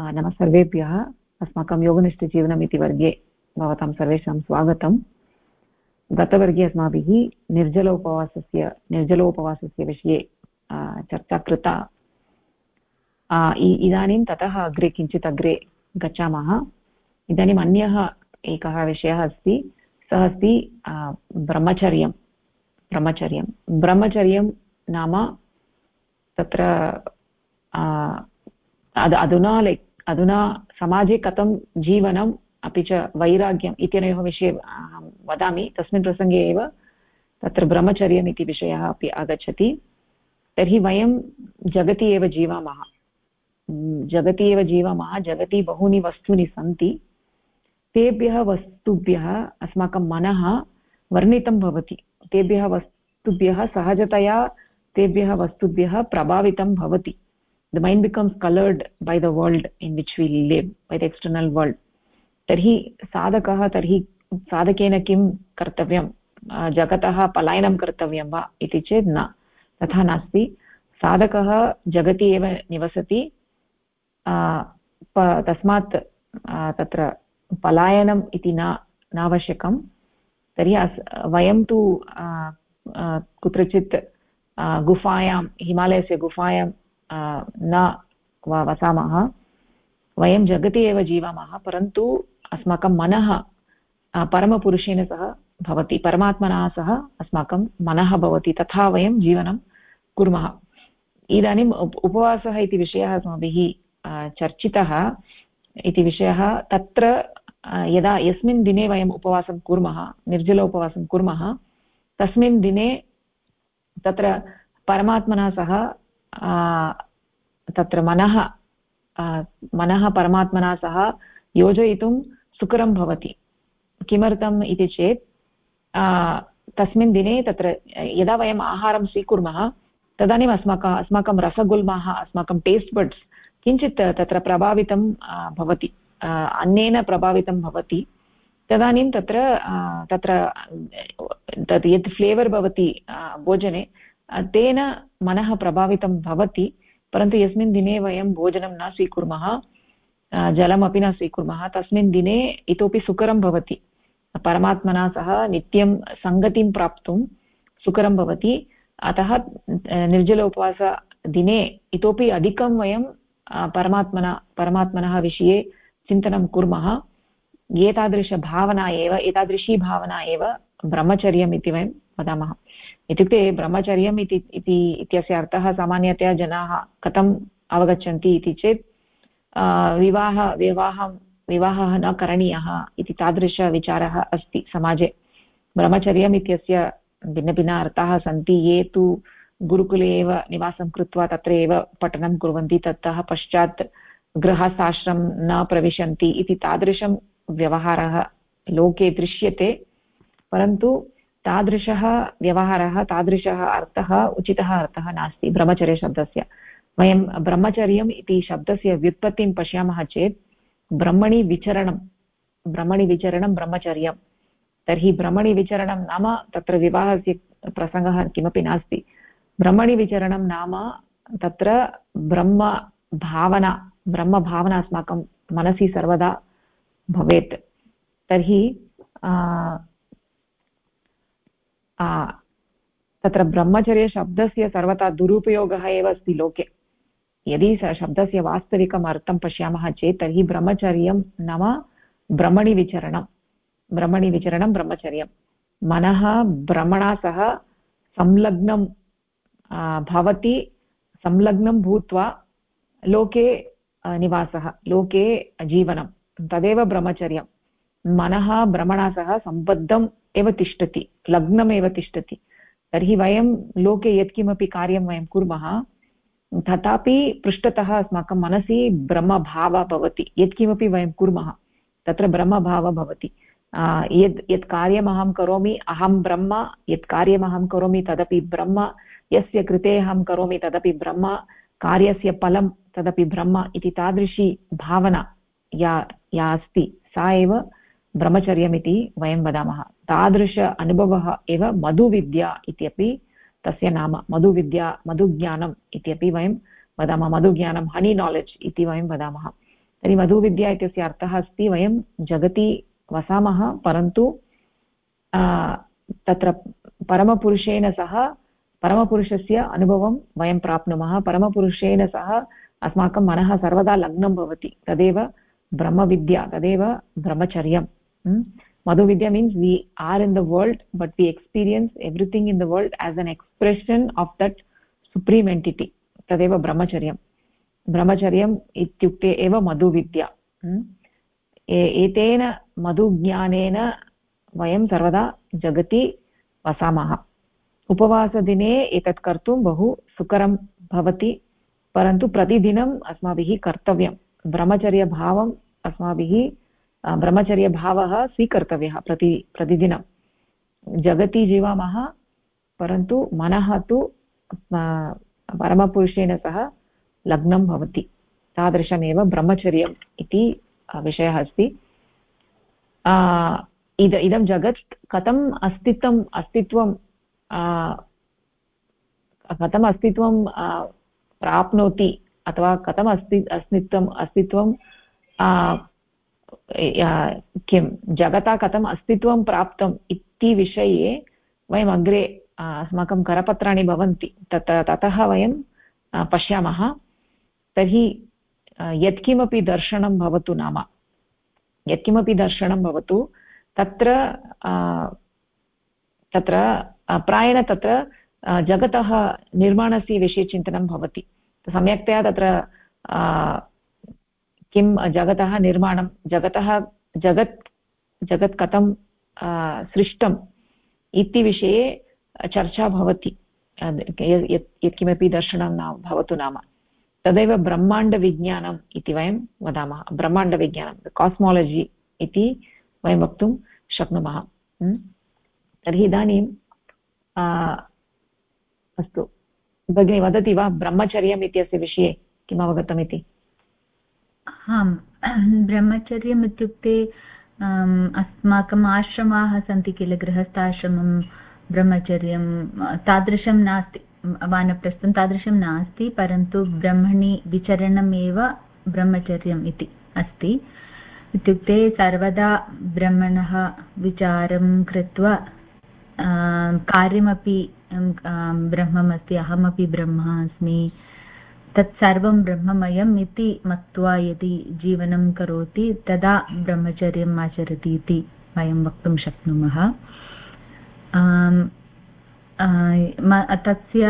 नमः सर्वेभ्यः। अस्माकं योगनिष्ठजीवनम् इति वर्गे भवतां सर्वेषां स्वागतम्। गतवर्गे अस्माभिः निर्जलोपवासस्य निर्जलोपवासस्य विषये चर्चा कृता। इदानीं ततः अग्रे किञ्चित् अग्रे गच्छामः। इदानीम् अन्यः एकः विषयः अस्ति। सः अस्ति ब्रह्मचर्यं। ब्रह्मचर्यं। ब्रह्मचर्यं नाम तत्र अधुना लैक् अधुना समाजे कथं जीवनम्, अपि च वैराग्यम् इत्यनयोः विषये अहं वदामि। तस्मिन् प्रसङ्गे एव तत्र ब्रह्मचर्यम् इति विषयः अपि आगच्छति। तर्हि वयं जगति एव जीवामः। जगति एव जीवामः, जगति बहूनि वस्तूनि सन्ति। तेभ्यः वस्तुभ्यः अस्माकं मनः वर्णितं भवति। तेभ्यः वस्तुभ्यः सहजतया तेभ्यः वस्तुभ्यः प्रभावितं भवति। The mind becomes colored by the world in which we live, by the external world. तर्हि साधकः, तर्हि साधकेन किं कर्तव्यं जगतः पलायनं कर्तव्यं वा इति चेत् न। तथा नास्ति। साधकः जगति एव निवसति। तस्मात् तत्र पलायनम् इति न नावश्यकं तर्हि अस्, वयं तु कुत्रचित् गुफायां, हिमालयस्य गुफायां न वसामः। वयं जगति एव जीवामः, परन्तु अस्माकं मनः परमपुरुषेण सह भवति, परमात्मना सह अस्माकं मनः भवति, तथा वयं जीवनं कुर्मः। इदानीम् उपवासः इति विषयः अस्माभिः चर्चितः इति विषयः, तत्र यदा यस्मिन् दिने वयम् उपवासं कुर्मः, निर्जल उपवासं कुर्मः, तस्मिन् दिने तत्र परमात्मना सह तत्र मनः मनः परमात्मना सह योजयितुं सुकरं भवति। किमर्थम् इति चेत् तस्मिन् दिने तत्र, यदा वयम् आहारं स्वीकुर्मः, तदानीम् अस्माकम् अस्माकं रसगुल्माः, अस्माकं टेस्ट् बड्स् किञ्चित् तत्र प्रभावितं भवति। अन्नेन प्रभावितं भवति। तदानीं तत्र तत्र तत् यत् फ्लेवर् भवति भोजने तेन मनः प्रभावितं भवति, परन्तु यस्मिन् दिने वयं भोजनं न स्वीकुर्मः जलमपि न स्वीकुर्मः, तस्मिन् दिने इतोपि सुकरं भवति। परमात्मना सह नित्यं सङ्गतिं प्राप्तुं सुकरं भवति। अतः निर्जल उपवासदिने इतोपि अधिकं वयं परमात्मना, परमात्मनः विषये चिन्तनं कुर्मः। एतादृशभावना एव, एतादृशी भावना एव ब्रह्मचर्यम् इति वयं वदामः। इत्युक्ते ब्रह्मचर्यम् इति इत्यस्य अर्थः सामान्यतया जनाः कथम् अवगच्छन्ति इति चेत् विवाह, विवाहं, विवाहः न करणीयः इति तादृशविचारः अस्ति समाजे। ब्रह्मचर्यम् इत्यस्य भिन्नभिन्न अर्थाः सन्ति, ये तु गुरुकुले एव निवासं कृत्वा तत्र एव पठनं कुर्वन्ति, ततः पश्चात् गृहस्थाश्रमं न प्रविशन्ति इति तादृशं व्यवहारः लोके दृश्यते, परन्तु तादृशः व्यवहारः, तादृशः अर्थः, उचितः अर्थः नास्ति, ब्रह्मचर्यशब्दस्य। वयं ब्रह्मचर्यम् इति शब्दस्य व्युत्पत्तिं पश्यामः चेत्, ब्रह्मणि विचरणं ब्रह्मणि विचरणं ब्रह्मचर्यं तर्हि ब्रह्मणि विचरणं नाम तत्र विवाहस्य प्रसङ्गः किमपि नास्ति। ब्रह्मणि विचरणं नाम तत्र ब्रह्मभावना ब्रह्मभावना अस्माकं मनसि सर्वदा भवेत्। तर्हि तत्र ब्रह्मचर्यशब्दस्य सर्वथा दुरुपयोगः एव अस्ति लोके। यदि शब्दस्य वास्तविकम् अर्थं पश्यामः चेत् तर्हि ब्रह्मचर्यं नाम भ्रमणि विचरणं भ्रमणि विचरणं ब्रह्मचर्यं। मनः भ्रमणा सह संलग्नं भवति, संलग्नं भूत्वा लोके निवासः, लोके जीवनं। तदेव ब्रह्मचर्यं। मनः भ्रमणा सह सम्बद्धम् एव तिष्ठति, लग्नमेव तिष्ठति। तर्हि वयं लोके यत्किमपि कार्यं वयं कुर्मः, तथापि पृष्ठतः अस्माकं मनसि ब्रह्मभावः भवति, यत्किमपि वयं कुर्मः, तत्र ब्रह्मभावः भवति। यद्, यत् कार्यमहं करोमि, अहं ब्रह्म, यत् कार्यमहं करोमि, तदपि ब्रह्म, यस्य कृते अहं करोमि, तदपि ब्रह्म, कार्यस्य फलं, तदपि ब्रह्म इति तादृशी भावना या या अस्ति। सा एव ब्रह्मचर्यमिति वयं वदामः। तादृश अनुभवः एव मधुविद्या इत्यपि तस्य नाम मधुविद्या, मधुज्ञानम् इत्यपि वयं वदामः। मधुज्ञानं हनी नालेज् इति वयं वदामः। तर्हि मधुविद्या इत्यस्य अर्थः अस्ति, वयं जगति वसामः, परन्तु तत्र परमपुरुषेण सह, परमपुरुषस्य अनुभवं वयं प्राप्नुमः। परमपुरुषेण सह अस्माकं मनः सर्वदा लग्नं भवति। तदेव ब्रह्मविद्या, तदेव ब्रह्मचर्यं madhuvidya means we are in the world but we experience everything in the world as an expression of that supreme entity tadeva brahmacharyam brahmacharyam ityukte eva madhuvidya एतेन मधुज्ञानेन वयं सर्वदा जगति वसामः उपवासदिने एतत् कर्तुं बहु सुकरं भवति परन्तु प्रतिदिनम् अस्माभिः कर्तव्यं ब्रह्मचर्यभावम् अस्माभिः ब्रह्मचर्यभावः स्वीकर्तव्यः प्रति, प्रतिदिनं। जगति जीवामः, परन्तु मनः तु परमपुरुषेण सह लग्नं भवति। तादृशमेव ब्रह्मचर्यम् इति विषयः अस्ति। इद, इदं जगत् कथम् अस्तित्वम् अस्तित्वं कथम् अस्तित्वं प्राप्नोति अथवा कथम् अस्ति, अस्तित्वम् अस्तित्वं किं, जगता कथम् अस्तित्वं प्राप्तम् इति विषये वयम् अग्रे अस्माकं करपत्राणि भवन्ति। तत्, ततः वयं पश्यामः। तर्हि यत्किमपि दर्शनं भवतु नाम। यत्किमपि दर्शनं भवतु। तत्र तत्र प्रायेण तत्र जगतः निर्माणस्य विषये चिन्तनं भवति। सम्यक्तया तत्र किं जगतः निर्माणं, जगतः जगत् जगत् कथं सृष्टम् इति विषये चर्चा भवति। यत्किमपि दर्शनं न भवतु नाम। तदेव ब्रह्माण्डविज्ञानम् इति वयं वदामः। ब्रह्माण्डविज्ञानं कास्मालजि इति वयं वक्तुं शक्नुमः। तर्हि इदानीं अस्तु। भगिनी, वदति वा? ब्रह्मचर्यम् इत्यस्य विषये किम् अवगतमिति आम् ब्रह्मचर्यम् इत्युक्ते अस्माकम् आश्रमाः सन्ति किल, गृहस्थाश्रमं, ब्रह्मचर्यं, तादृशं नास्ति, वानप्रस्थं तादृशं नास्ति, परन्तु ब्रह्मणि विचरणमेव ब्रह्मचर्यम् इति अस्ति। इत्युक्ते सर्वदा ब्रह्मणः विचारं कृत्वा कार्यमपि ब्रह्ममस्ति, अहमपि ब्रह्म अस्मि तत्सर्वं ब्रह्ममयम् इति मत्वा यदि जीवनं करोति, तदा ब्रह्मचर्यम् आचरति इति वयं वक्तुं शक्नुमः। तस्य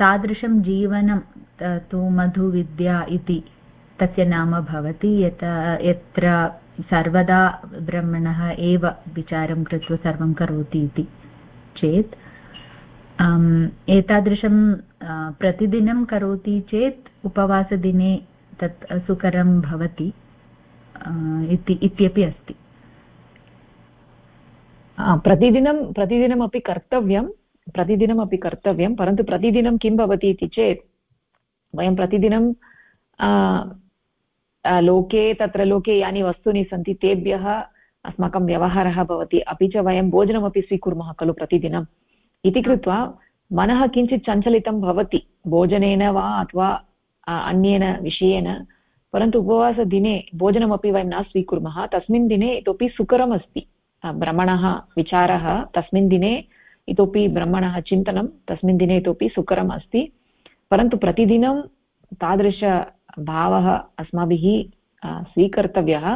तादृशं जीवनं तु मधुविद्या इति तस्य नाम भवति। यत्, यत्र सर्वदा ब्रह्मणः एव विचारं कृत्वा सर्वं करोति इति। चेत् एतादृशं प्रतिदिनं करोति चेत् उपवासदिने तत् सुकरं भवति इति, इत्यपि अस्ति। प्रतिदिनं, प्रतिदिनमपि कर्तव्यं प्रतिदिनमपि कर्तव्यं, परन्तु प्रतिदिनं किं भवति इति चेत्, वयं प्रतिदिनं लोके, तत्र लोके यानि वस्तूनि सन्ति, तेभ्यः अस्माकं व्यवहारः भवति, अपि च वयं भोजनमपि स्वीकुर्मः खलु प्रतिदिनम् इति कृत्वा मनः किञ्चित् चञ्चलितं भवति, भोजनेन वा अथवा अन्येन विषयेन, परन्तु उपवासदिने भोजनमपि वयं न स्वीकुर्मः, तस्मिन् दिने इतोपि सुकरमस्ति। भ्रमणः विचारः, तस्मिन् दिने इतोपि ब्रह्मणः चिन्तनं, तस्मिन् दिने इतोपि सुकरम् अस्ति परन्तु प्रतिदिनं तादृशभावः अस्माभिः स्वीकर्तव्यः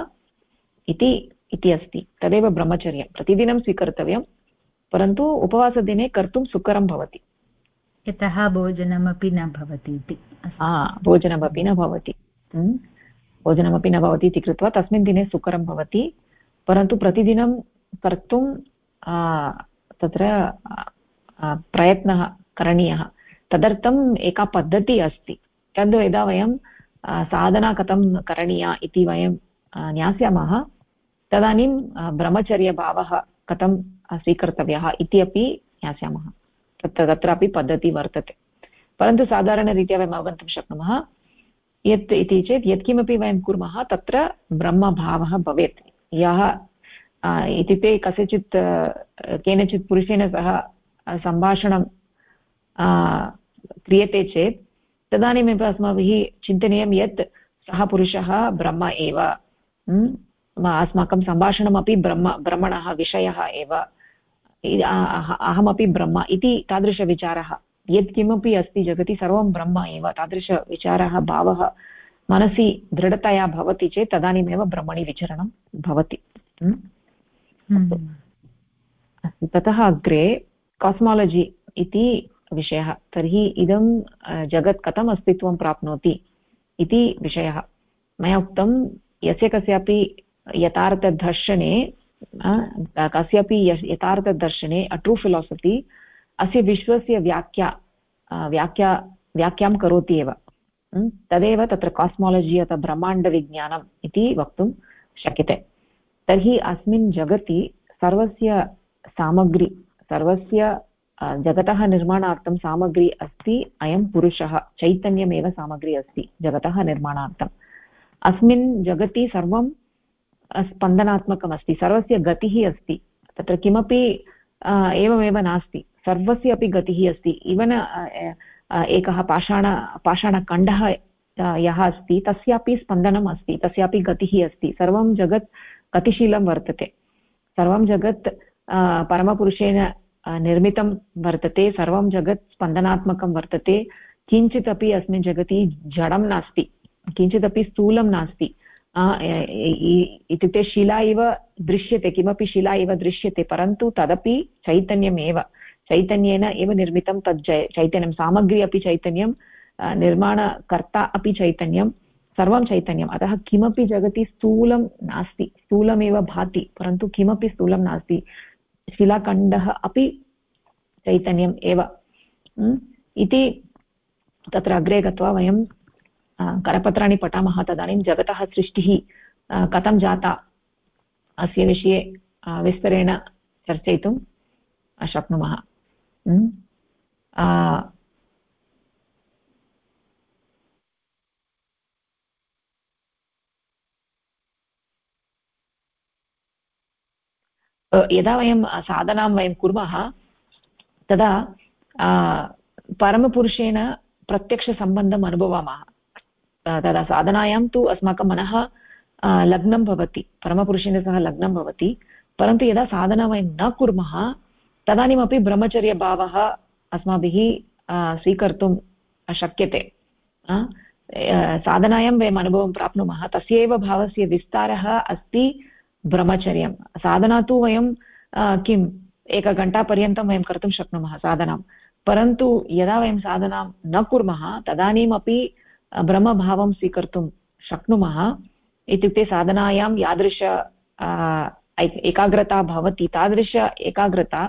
इति अस्ति। तदेव ब्रह्मचर्यं। प्रतिदिनं स्वीकर्तव्यं। परन्तु उपवासदिने कर्तुं सुकरं भवति। यतः भोजनमपि न भवति इति। भोजनमपि न भवति। भोजनमपि न भवति इति कृत्वा तस्मिन् दिने सुकरं भवति। परन्तु प्रतिदिनं कर्तुं तत्र प्रयत्नः करणीयः। तदर्थम् एका पद्धतिः अस्ति। तद् यदा वयं साधना कथं करणीया इति वयं ज्ञास्यामः तदानीं ब्रह्मचर्यभावः कथं स्वीकर्तव्यः इति अपि ज्ञास्यामः। तत्र तत्रापि पद्धतिः वर्तते। परन्तु साधारणरीत्या वयम् अवगन्तुं शक्नुमः, यत् इति चेत् यत्किमपि वयं कुर्मः, तत्र ब्रह्मभावः भवेत्। यः इत्युक्ते कस्यचित् केनचित् पुरुषेण सह सम्भाषणं क्रियते चेत् तदानीमेव अस्माभिः चिन्तनीयं यत् सः पुरुषः ब्रह्म एव। अस्माकं सम्भाषणमपि ब्रह्म, ब्रह्मणः विषयः एव। अहमपि ब्रह्म इति तादृशविचारः। यत्किमपि अस्ति जगति सर्वं ब्रह्म एव। तादृशविचारः, भावः, मनसि दृढतया भवति चेत् तदानीमेव ब्रह्मणि विचरणं भवति। अस्तु। ततः अग्रे कास्मालजि इति विषयः। तर्हि इदं जगत् कथम् अस्तित्वं प्राप्नोति इति विषयः। मया उक्तं, यस्य कस्यापि यथार्थदर्शने कस्यापि यथार्थदर्शने ट्रू फिलासफि अस्य विश्वस्य व्याख्या व्याख्या, व्याख्यां करोति एव। तदेव तत्र कास्मालजि अथवा ब्रह्माण्डविज्ञानम् इति वक्तुं शक्यते। तर्हि अस्मिन् जगति सर्वस्य सामग्री, सर्वस्य जगतः निर्माणार्थं सामग्री अस्ति, अयं पुरुषः, चैतन्यमेव सामग्री अस्ति, जगतः निर्माणार्थम्। अस्मिन् जगति सर्वं स्पन्दनात्मकम् अस्ति सर्वस्य गतिः अस्ति। तत्र किमपि एवमेव नास्ति। सर्वस्य अपि गतिः अस्ति। इवन् एकः पाषाण, पाषाणखण्डः यः अस्ति, तस्यापि स्पन्दनम् अस्ति, तस्यापि गतिः अस्ति। सर्वं जगत् गतिशीलं वर्तते। सर्वं जगत् परमपुरुषेण निर्मितं वर्तते। सर्वं जगत् स्पन्दनात्मकं वर्तते। किञ्चित् अपि अस्मिन् जगति जडं नास्ति। किञ्चिदपि स्थूलं नास्ति। इत्युक्ते शिला इव दृश्यते, किमपि शिला इव दृश्यते, परन्तु तदपि चैतन्यमेव। चैतन्येन एव निर्मितं तत् चैतन्यं, सामग्री अपि चैतन्यं निर्माणकर्ता अपि चैतन्यं, सर्वं चैतन्यम्। अतः किमपि जगति स्थूलं नास्ति, स्थूलमेव भाति, परन्तु किमपि स्थूलं नास्ति। शिलाखण्डः अपि चैतन्यम् एव। इति तत्र अग्रे गत्वा वयं करपत्राणि पठामः तदानीं जगतः सृष्टिः कथं जाता अस्य विषये विस्तरेण चर्चयितुं शक्नुमः यदा वयं साधनां वयं कुर्मः तदा परमपुरुषेण प्रत्यक्षसम्बन्धम् अनुभवामः तदा साधनायां तु अस्माकं मनः लग्नं भवति, परमपुरुषेण सह लग्नं भवति, परन्तु यदा साधना वयं न कुर्मः, तदानीमपि ब्रह्मचर्यभावः अस्माभिः स्वीकर्तुं शक्यते साधनायां वयम् अनुभवं प्राप्नुमः तस्यैव भावस्य विस्तारः अस्ति ब्रह्मचर्यं। साधना तु वयं किम् एकघण्टापर्यन्तं वयं कर्तुं शक्नुमः साधनां। परन्तु यदा वयं साधनां न कुर्मः, तदानीमपि ब्रह्मभावं स्वीकर्तुं शक्नुमः। इत्युक्ते साधनायां यादृश एकाग्रता भवति। तादृश एकाग्रता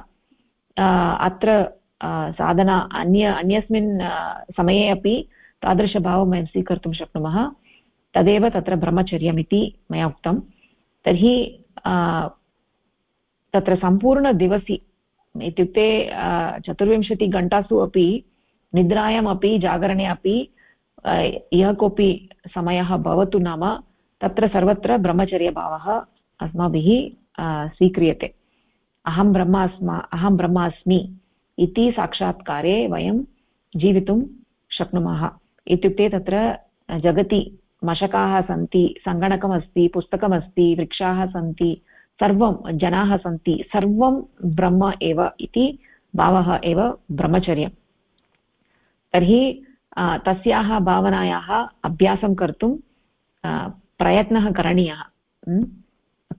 अत्र साधना, अन्य, अन्यस्मिन् समये अपि तादृशभावं वयं स्वीकर्तुं शक्नुमः। तदेव तत्र ब्रह्मचर्यमिति मया उक्तं। तर्हि तत्र सम्पूर्णदिवसि, इत्युक्ते चतुर्विंशतिघण्टासु अपि निद्रायामपि, जागरणे अपि यः कोऽपि समयः भवतु नाम, तत्र सर्वत्र ब्रह्मचर्यभावः अस्माभिः स्वीक्रियते। अहं ब्रह्म अस्मा, अहं ब्रह्म अस्मि इति साक्षात्कारे वयं जीवितुं शक्नुमः। इत्युक्ते तत्र जगति, मशकाः सन्ति, सङ्गणकमस्ति, पुस्तकमस्ति, वृक्षाः सन्ति, सर्वं, जनाः सन्ति, सर्वं ब्रह्म एव इति भावः एव ब्रह्मचर्यं तर्हि तस्याः भावनायाः अभ्यासं कर्तुं प्रयत्नः करणीयः।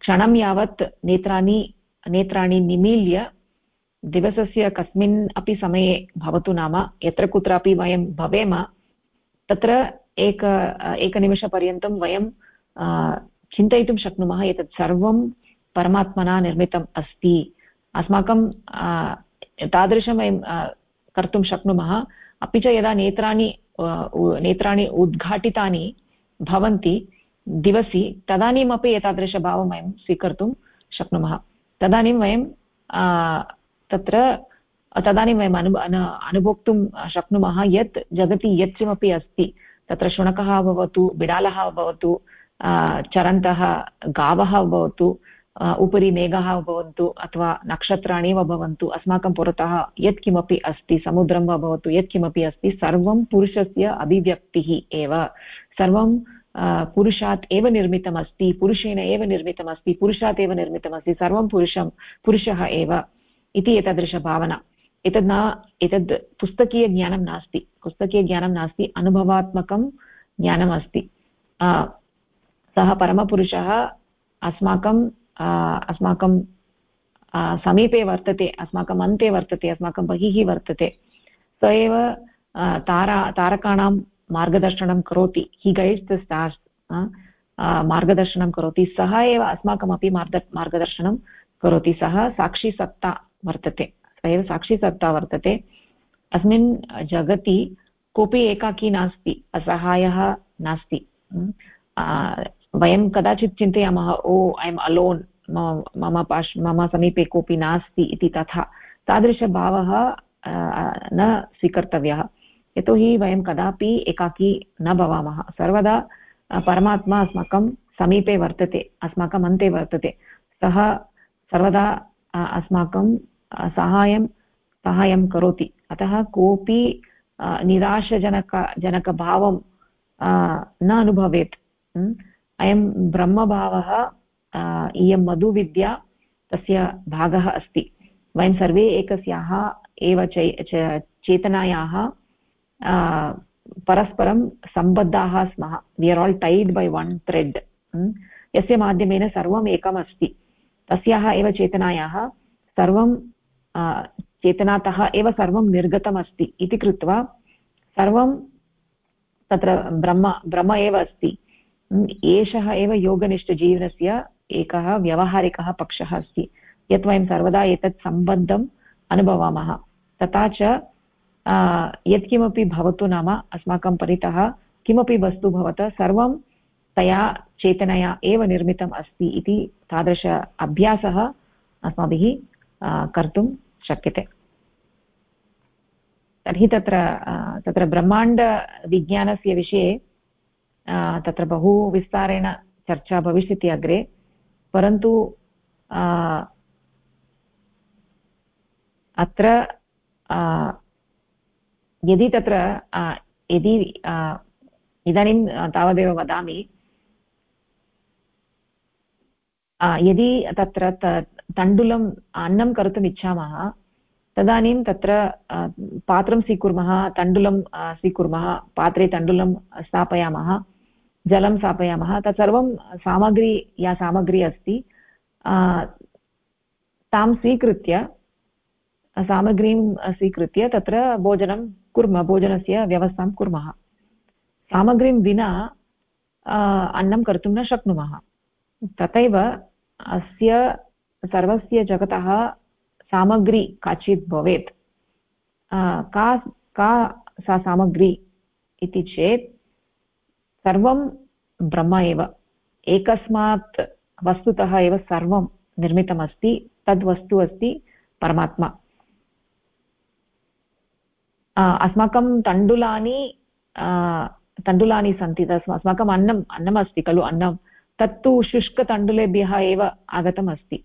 क्षणं यावत् नेत्राणि नेत्राणि निमील्य दिवसस्य कस्मिन् अपि समये भवतु नाम, यत्र कुत्रापि वयं भवेम, तत्र एक, एकनिमिषपर्यन्तं वयं चिन्तयितुं शक्नुमः एतत् सर्वं परमात्मना निर्मितम् अस्ति। अस्माकं तादृशं वयं कर्तुं शक्नुमः। अपि च यदा नेत्राणि नेत्राणि उद्घाटितानि भवन्ति दिवसि, तदानीमपि एतादृशभावं वयं स्वीकर्तुं शक्नुमः। तदानीं वयं तत्र, तदानीं वयम् अनु, अनुभोक्तुं शक्नुमः यत् जगति यत्किमपि अस्ति। तत्र शुनकः भवतु, बिडालः भवतु चरन्तः, गावः भवतु उपरि मेघाः भवन्तु अथवा नक्षत्राणि वा भवन्तु, अस्माकं पुरतः यत्किमपि अस्ति, समुद्रं वा भवतु, यत्किमपि अस्ति, सर्वं पुरुषस्य अभिव्यक्तिः एव। सर्वं पुरुषात् एव निर्मितमस्ति, पुरुषेण एव निर्मितमस्ति, पुरुषात् एव निर्मितमस्ति, सर्वं पुरुषं, पुरुषः एव इति एतादृशभावना एतद् न, एतद् पुस्तकीयज्ञानं नास्ति। पुस्तकीयज्ञानं नास्ति, अनुभवात्मकं ज्ञानम् अस्ति सः परमपुरुषः अस्माकं अस्माकं समीपे वर्तते अस्माकम् अन्ते वर्तते, अस्माकं बहिः वर्तते। स एव तारा, तारकाणां मार्गदर्शनं करोति। हि गैड्स् द स्टार्स् मार्गदर्शनं करोति। सः एव अस्माकमपि मार्ग मार्गदर्शनं करोति। सः साक्षिसत्ता वर्तते। स एव साक्षिसत्ता वर्तते। अस्मिन् जगति कोऽपि एकाकी नास्ति। असहायः नास्ति। वयं कदाचित् चिन्तयामः, ओ, ऐ एम् अलोन् मम पार्श् मम समीपे कोऽपि नास्ति इति तथा। तादृशभावः न स्वीकर्तव्यः। यतोहि वयं कदापि एकाकी न भवामः। सर्वदा परमात्मा अस्माकं समीपे वर्तते अस्माकम् अन्ते वर्तते। सः सर्वदा अस्माकं साहाय्यं साहाय्यं करोति। अतः कोऽपि निराशजनक, जनकभावं न अनुभवेत्। अयं ब्रह्मभावः इयं मधुविद्या तस्य भागः अस्ति। वयं सर्वे एकस्याः एव चेतनायाः परस्परं सम्बद्धाः स्मः। We are all tied by one thread यस्य माध्यमेन सर्वम् एकम् अस्ति तस्याः एव चेतनायाः सर्वं चेतनातः एव सर्वं निर्गतम् अस्ति इति कृत्वा सर्वं तत्र ब्रह्म ब्रह्म एव अस्ति। एषः एव योगनिष्ठजीवनस्य एकः व्यवहारिकः पक्षः अस्ति। यत् वयं सर्वदा एतत् सम्बन्धम् अनुभवामः। तथा च यत्किमपि भवतु नाम अस्माकं परितः किमपि वस्तु भवतः सर्वं तया चेतनया एव निर्मितम् अस्ति इति तादृश अभ्यासः अस्माभिः कर्तुं शक्यते। तर्हि तत्र तत्र ब्रह्माण्डविज्ञानस्य विषये तत्र बहु विस्तारेण चर्चा भविष्यति अग्रे परन्तु अत्र यदि तत्र यदि इदानीं तावदेव वदामि यदि तत्र तण्डुलम् अन्नं कर्तुम् इच्छामः तदानीं तत्र पात्रं स्वीकुर्मः तण्डुलं स्वीकुर्मः पात्रे तण्डुलं स्थापयामः जलं स्थापयामः। तत्सर्वं सामग्री, या सामग्री अस्ति। तां स्वीकृत्य, सामग्रीं स्वीकृत्य तत्र भोजनं कुर्मः, भोजनस्य व्यवस्थां कुर्मः। सामग्रीं विना अन्नं कर्तुं न शक्नुमः। तथैव अस्य, सर्वस्य जगतः सामग्री काचित् भवेत्। का का सा सामग्री इति चेत् सर्वं ब्रह्म एव। एकस्मात् वस्तुतः एव सर्वं निर्मितमस्ति तद्वस्तु अस्ति परमात्मा। अस्माकं तण्डुलानि तण्डुलानि सन्ति अस्माकम् अन्नम् अन्नम् अस्ति खलु अन्नं, तत्तु शुष्कतण्डुलेभ्यः एव आगतम् अस्ति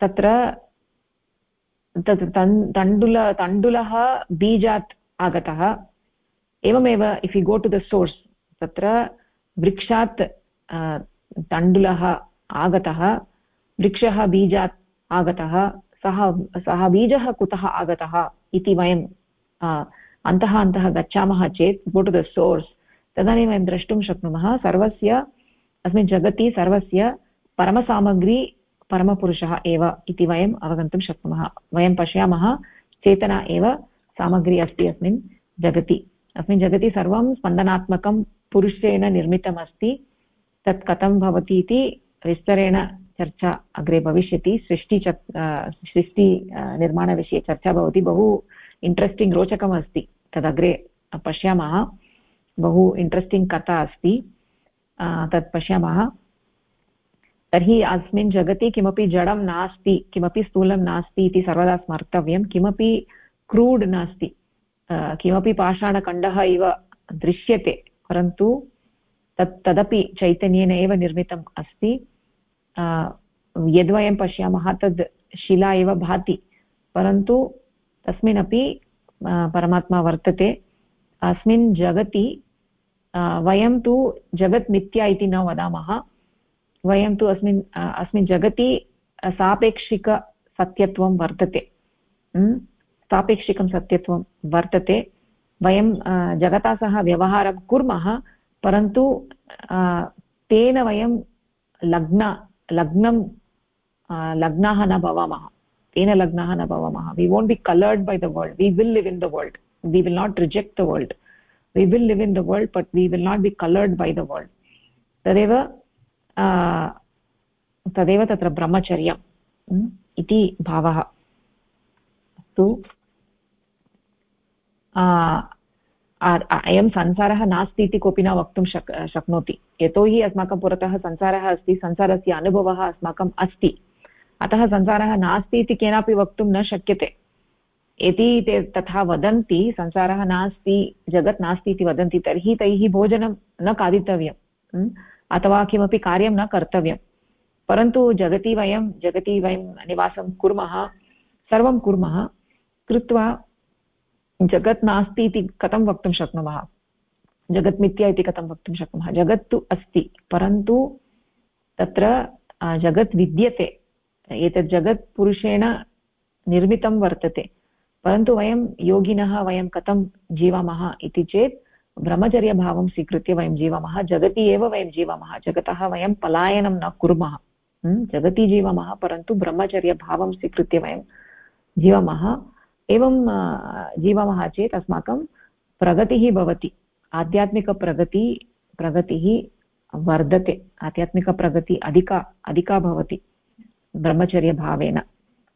तत्र तत् तण्डुल, तण्डुलः बीजात् आगतः। एवमेव if you go to the source तत्र वृक्षात् तण्डुलः आगतः, वृक्षः, बीजात् आगतः, सः सः बीजः कुतः आगतः इति वयं अन्तः अन्तः गच्छामः चेत् गो टु द सोर्स् तदानीं वयं द्रष्टुं शक्नुमः सर्वस्य, अस्मिन् जगति सर्वस्य परमसामग्री परमपुरुषः एव इति वयम् अवगन्तुं शक्नुमः। वयं पश्यामः, चेतना एव सामग्री अस्ति अस्मिन् जगति। अस्मिन् जगति सर्वं स्पन्दनात्मकं पुरुषेण निर्मितमस्ति, तत् कथं भवति इति विस्तरेण चर्चा अग्रे भविष्यति। सृष्टि सृष्टि निर्माणविषये चर्चा भवति। बहु इण्ट्रेस्टिङ्ग् रोचकमस्ति। तदग्रे पश्यामः। बहु इण्ट्रेस्टिङ्ग् कथा अस्ति। तत् पश्यामः। तर्हि अस्मिन् जगति किमपि जडं नास्ति, किमपि स्थूलं नास्ति इति सर्वदा स्मर्तव्यं। किमपि क्रूड् नास्ति। किमपि पाषाणखण्डः इव दृश्यते, परन्तु तत् तदपि चैतन्येन एव निर्मितम् अस्ति। यद्वयं पश्यामः तद् शिला एव भाति, परन्तु तस्मिन्नपि परमात्मा वर्तते। अस्मिन् जगति वयं तु जगत् मिथ्या इति न वदामः। वयं तु अस्मिन् अस्मिन् जगति सापेक्षिकसत्यत्वं वर्तते। सापेक्षिकं सत्यत्वं वर्तते। वयं जगता सह व्यवहारं कुर्मः, परन्तु तेन वयं लग्न, लग्नं लग्नाः न भवामः। तेन लग्नाः न भवामः। We won't be coloured by the world we will live in the world we will not reject the world we will live in the world but we will not be coloured by the world तदेव तदेव तत्र ब्रह्मचर्यम् इति भावः। अस्तु अयं संसारः नास्ति इति कोऽपि न वक्तुं शक्, शक्नोति। यतोहि अस्माकं पुरतः संसारः अस्ति, संसारस्य अनुभवः अस्माकम् अस्ति। अतः संसारः नास्ति इति केनापि वक्तुं न शक्यते। यदि ते तथा वदन्ति, संसारः नास्ति, जगत् नास्ति इति वदन्ति, तर्हि तैः भोजनं न खादितव्यम् अथवा किमपि कार्यं न कर्तव्यं परन्तु जगति वयं जगति वयं निवासं कुर्मः, सर्वं कुर्मः कृत्वा जगत् नास्ति इति कथं वक्तुं शक्नुमः? जगत् मिथ्या इति कथं वक्तुं शक्नुमः? जगत् तु अस्ति, परन्तु तत्र जगत् विद्यते। एतत् जगत् पुरुषेण निर्मितं वर्तते। परन्तु वयं योगिनः, वयं कथं जीवामः इति चेत् ब्रह्मचर्यभावं स्वीकृत्य वयं जीवामः, जगति एव वयं जीवामः। जगतः वयं पलायनं न कुर्मः। जगति जीवामः, परन्तु ब्रह्मचर्यभावं स्वीकृत्य वयं जीवामः। एवं जीवामः चेत् अस्माकं प्रगतिः भवति। आध्यात्मिकप्रगति, प्रगतिः वर्धते। आध्यात्मिकप्रगति अधिका अधिका भवति ब्रह्मचर्यभावेन।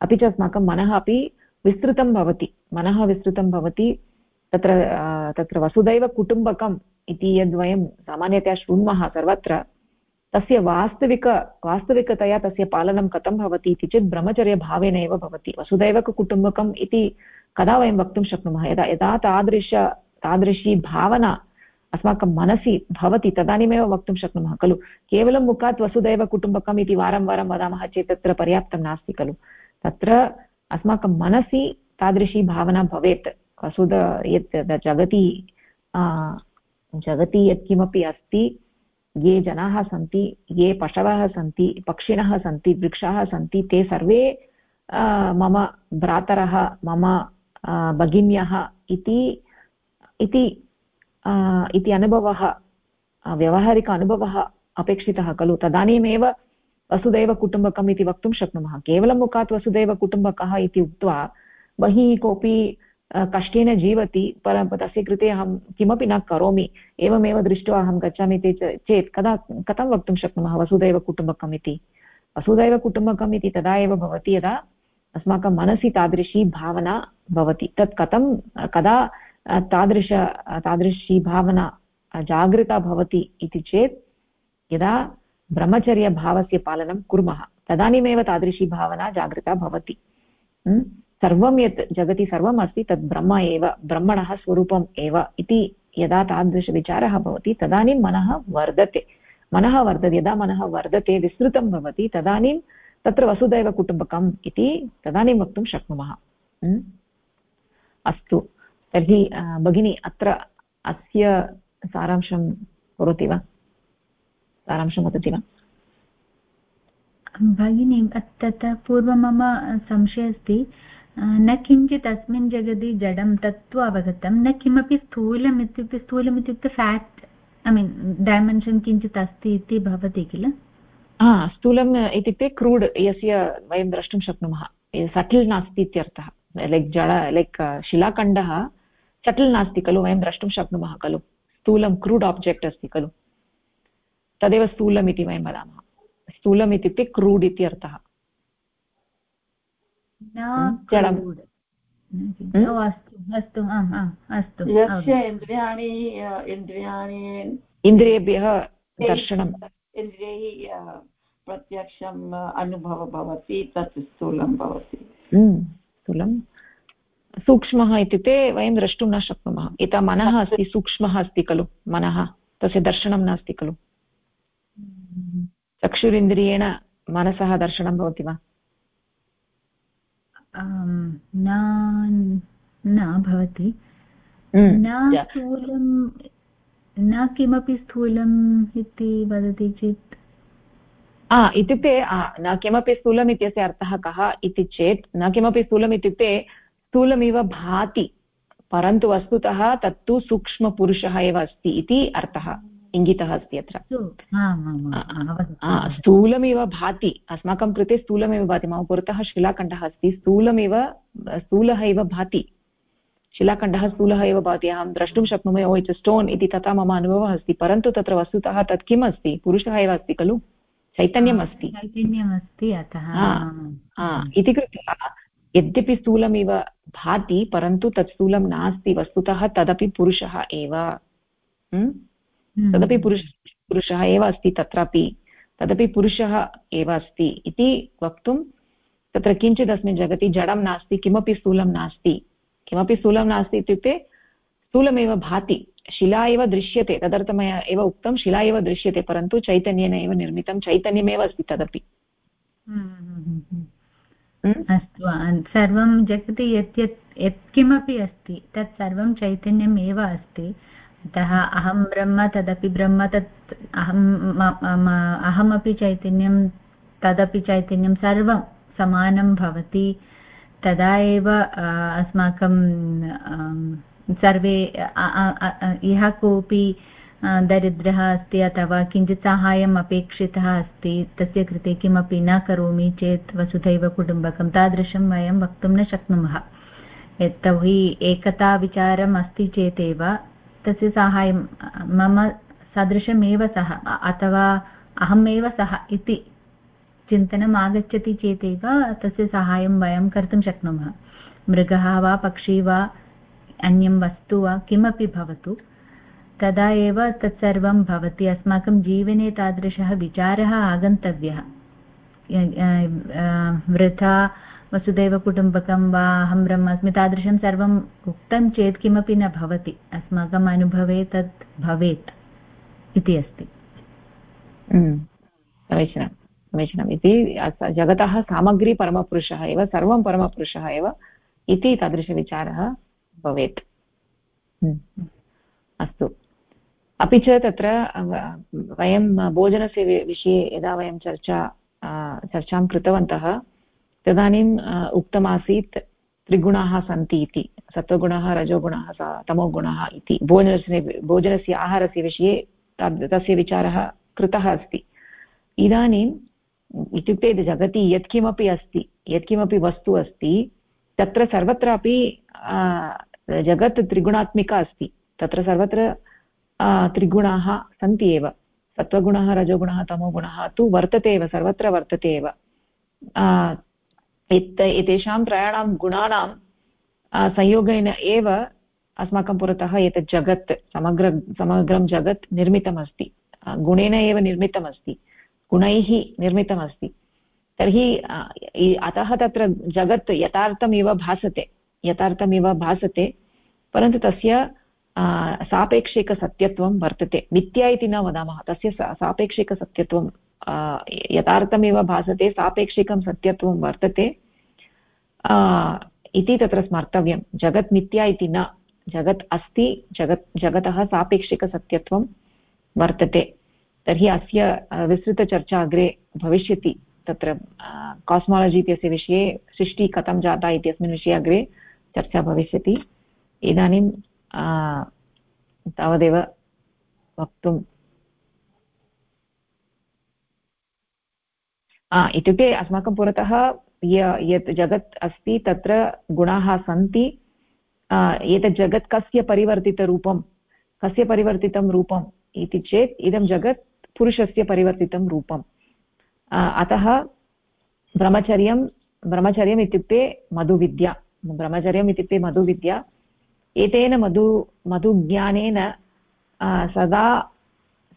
अपि च अस्माकं मनः अपि विस्तृतं भवति। मनः विस्तृतं भवति, तत्र तत्र वसुदैवकुटुम्बकम् इति यद्वयं सामान्यतया शृण्मः सर्वत्र तस्य वास्तविक, वास्तविकतया तस्य पालनं कथं भवति इति चेत् ब्रह्मचर्यभावेन भवति। वसुदैवकुटुम्बकम् इति कदा वयं वक्तुं शक्नुमः? यदा यदा तादृश, तादृशी भावना अस्माकं मनसि भवति, तदानीमेव वक्तुं शक्नुमः, खलु? केवलं मुखात् वसुदैवकुटुम्बकम् इति वारं वारं वदामः चेत् तत्र पर्याप्तं नास्ति, खलु? तत्र अस्माकं मनसि तादृशी भावना भवेत्। वसुद, यत्, जगति जगति यत्किमपि अस्ति ये जनाः सन्ति, ये पशवः सन्ति, पक्षिणः सन्ति, वृक्षाः सन्ति, ते सर्वे मम भ्रातरः, मम भगिन्यः इति इति इति अनुभवः व्यवहारिक अनुभवः अपेक्षितः खलु। तदानीमेव वसुदैवकुटुम्बकम् इति वक्तुं शक्नुमः। केवलं मुखात् वसुदैवकुटुम्बकः इति उक्त्वा बहिः कोऽपि कष्टेन जीवति, परं तस्य कृते अहं किमपि न करोमि, एवमेव दृष्ट्वा अहं गच्छामि चेत् कदा, कथं वक्तुं शक्नुमः वसुदैवकुटुम्बकम् इति वसुदैवकुटुम्बकम् इति तदा एव भवति यदा अस्माकं मनसि तादृशी भावना भवति। तत् कथं, कदा तादृश तादृशी भावना जागृता भवति इति चेत् यदा ब्रह्मचर्यभावस्य पालनं कुर्मः, तदानीमेव तादृशी भावना जागृता भवति। सर्वं यत् जगति सर्वम् अस्ति तद् ब्रह्म एव, ब्रह्मणः स्वरूपम् एव इति यदा तादृशविचारः भवति, तदानीं मनः वर्धते। मनः वर्धते, यदा मनः वर्धते, विस्तृतं भवति, तदानीं तत्र वसुदैवकुटुम्बकम् इति तदानीं वक्तुं शक्नुमः। अस्तु। तर्हि भगिनी, अत्र अस्य सारांशं करोति वा? सारांशं वदति वा? भगिनी, ततः पूर्वं मम संशयः अस्ति। न किञ्चित् अस्मिन् जगति जडं तत्तु अवगतं न किमपि स्थूलम् इत्युक्ते स्थूलम् इत्युक्ते फेट् ऐ मीन् डैमेन्शन् किञ्चित् अस्ति इति भवति किल हा स्थूलम् इत्युक्ते क्रूड् यस्य वयं द्रष्टुं शक्नुमः सटिल् नास्ति इत्यर्थः लैक् जड लैक् शिलाखण्डः सटिल् नास्ति खलु वयं द्रष्टुं शक्नुमः खलु स्थूलं क्रूड् आब्जेक्ट् अस्ति खलु तदेव स्थूलम् इति वयं वदामः स्थूलम् इत्युक्ते क्रूड् इति अस्तु आम् आम् अस्तु यस्य इन्द्रियाणि इन्द्रियाणि इन्द्रियेभ्यः दर्शनम् इन्द्रियैः प्रत्यक्षम् अनुभवः भवति तत् स्थूलं भवति स्थूलं सूक्ष्मः इत्युक्ते वयं द्रष्टुं न शक्नुमः यथा मनः अस्ति सूक्ष्मः अस्ति खलु मनः तस्य दर्शनं नास्ति खलु चक्षुरिन्द्रियेण मनसः दर्शनं भवति वा. न न भवति। न स्थूलं न किमपि स्थूलम् इति वदति चेत्? इत्युक्ते न किमपि स्थूलम् इत्यस्य अर्थः कः इति चेत् न किमपि स्थूलम् इत्युक्ते स्थूलमिव भाति परन्तु वस्तुतः तत्तु सूक्ष्मपुरुषः एव अस्ति इति अर्थः। इङ्गितः अस्ति अत्र। स्थूलमिव भाति अस्माकं कृते स्थूलमेव भाति मम पुरतः शिलाखण्डः अस्ति स्थूलमिव स्थूलः इव भाति। शिलाखण्डः स्थूलः एव भवति अहं द्रष्टुं शक्नोमि ओ इट्स् स्टोन् इति तथा मम अनुभवः अस्ति परन्तु तत्र वस्तुतः तत् किम् अस्ति? पुरुषः एव अस्ति खलु? चैतन्यम् अस्ति। चैतन्यम् अस्ति अतः इति कृत्वा यद्यपि स्थूलमिव भाति परन्तु तत् स्थूलं नास्ति वस्तुतः तदपि पुरुषः एव। तदपि पुरुष पुरुषः एव अस्ति तत्रापि तदपि पुरुषः एव अस्ति इति वक्तुं तत्र किञ्चित् अस्मिन् जगति जडं नास्ति किमपि स्थूलं नास्ति। किमपि स्थूलं नास्ति इत्युक्ते स्थूलमेव भाति शिला एव दृश्यते तदर्थं मया एव उक्तं शिला एव दृश्यते परन्तु चैतन्येन एव निर्मितं चैतन्यमेव अस्ति तदपि। अस्तु सर्वं जगति यत् यत् यत्किमपि अस्ति तत् सर्वं चैतन्यम् एव अस्ति। अतः अहं ब्रह्म, तदपि ब्रह्म, तत् अहं अहमपि चैतन्यं, तदपि चैतन्यं सर्वं समानं भवति। तदा एव अस्माकं सर्वे यः कोऽपि दरिद्रः अस्ति अथवा किञ्चित् साहाय्यम् अपेक्षितः अस्ति, तस्य कृते किमपि न करोमि चेत् वसुधैव कुटुम्बकं तादृशं वयं वक्तुं न शक्नुमः। यतोहि एकताविचारम् अस्ति चेदेव तस्य साहाय्यं, मम सदृशमेव सः अथवा अहमेव सः इति चिन्तनम् आगच्छति चेदेव तस्य साहाय्यं वयं कर्तुं शक्नुमः। मृगः वा पक्षी वा अन्यं वस्तु वा किमपि भवतु, तदा एव तत्सर्वं भवति। अस्माकं जीवने तादृशः विचारः आगन्तव्यः। वृथा वसुदैवकुटुम्बकं वा अहं ब्रह्म अस्मि तादृशं सर्वम् उक्तं चेत् किमपि न भवति। अस्माकम् अनुभवे तत् भवेत् इति अस्ति। समीचीनं, समीचीनम् इति जगतः सामग्री परमपुरुषः एव, सर्वं परमपुरुषः एव इति तादृशविचारः भवेत्। अस्तु। अपि च तत्र वयं भोजनस्य विषये यदा वयं चर्चा चर्चां कृतवन्तः तदानीम् उक्तमासीत् त्रिगुणाः सन्ति इति, सत्त्वगुणः, रजोगुणः तमोगुणः इति। भोजनस्य भोजनस्य आहारस्य विषये तस्य विचारः कृतः अस्ति। इदानीम् इत्युक्ते जगति यत्किमपि अस्ति, यत्किमपि वस्तु अस्ति, तत्र सर्वत्रापि जगत् त्रिगुणात्मिका अस्ति। तत्र सर्वत्र त्रिगुणाः सन्ति एव। सत्त्वगुणः, रजोगुणः, तमोगुणः तु वर्तते एव, सर्वत्र वर्तते एव। एतेषां त्रयाणां गुणानां संयोगेन एव अस्माकं पुरतः एतत् जगत्, समग्र, समग्रं जगत् निर्मितमस्ति. गुणेन एव निर्मितमस्ति. गुणैः निर्मितमस्ति. तर्हि अतः तत्र जगत् यथार्थमिव भासते यथार्थमिव भासते, परन्तु तस्य सापेक्षिकसत्यत्वं वर्तते. मिथ्या इति न वदामः, तस्य सापेक्षिकसत्यत्वं यथार्थमिव भासते, सापेक्षिकं सत्यत्वं वर्तते। इति तत्र स्मर्तव्यं। जगत् मिथ्या इति न। जगत् अस्ति, जगत्, जगतः सापेक्षिकसत्यत्वं वर्तते। तर्हि अस्य विस्तृतचर्चा अग्रे भविष्यति। तत्र कास्मालजि इत्यस्य विषये, सृष्टिः कथं जाता इत्यस्मिन् विषये अग्रे चर्चा भविष्यति। इदानीं तावदेव वक्तुम् इत्युक्ते अस्माकं पुरतः यत् जगत् अस्ति, तत्र गुणाः सन्ति एतत् जगत् कस्य परिवर्तितरूपं, कस्य परिवर्तितं रूपम् इति चेत् इदं जगत् पुरुषस्य परिवर्तितं रूपम्। अतः ब्रह्मचर्यं, ब्रह्मचर्यम् इत्युक्ते मधुविद्या, ब्रह्मचर्यम् इत्युक्ते मधुविद्या, एतेन मधु, मधुज्ञानेन सदा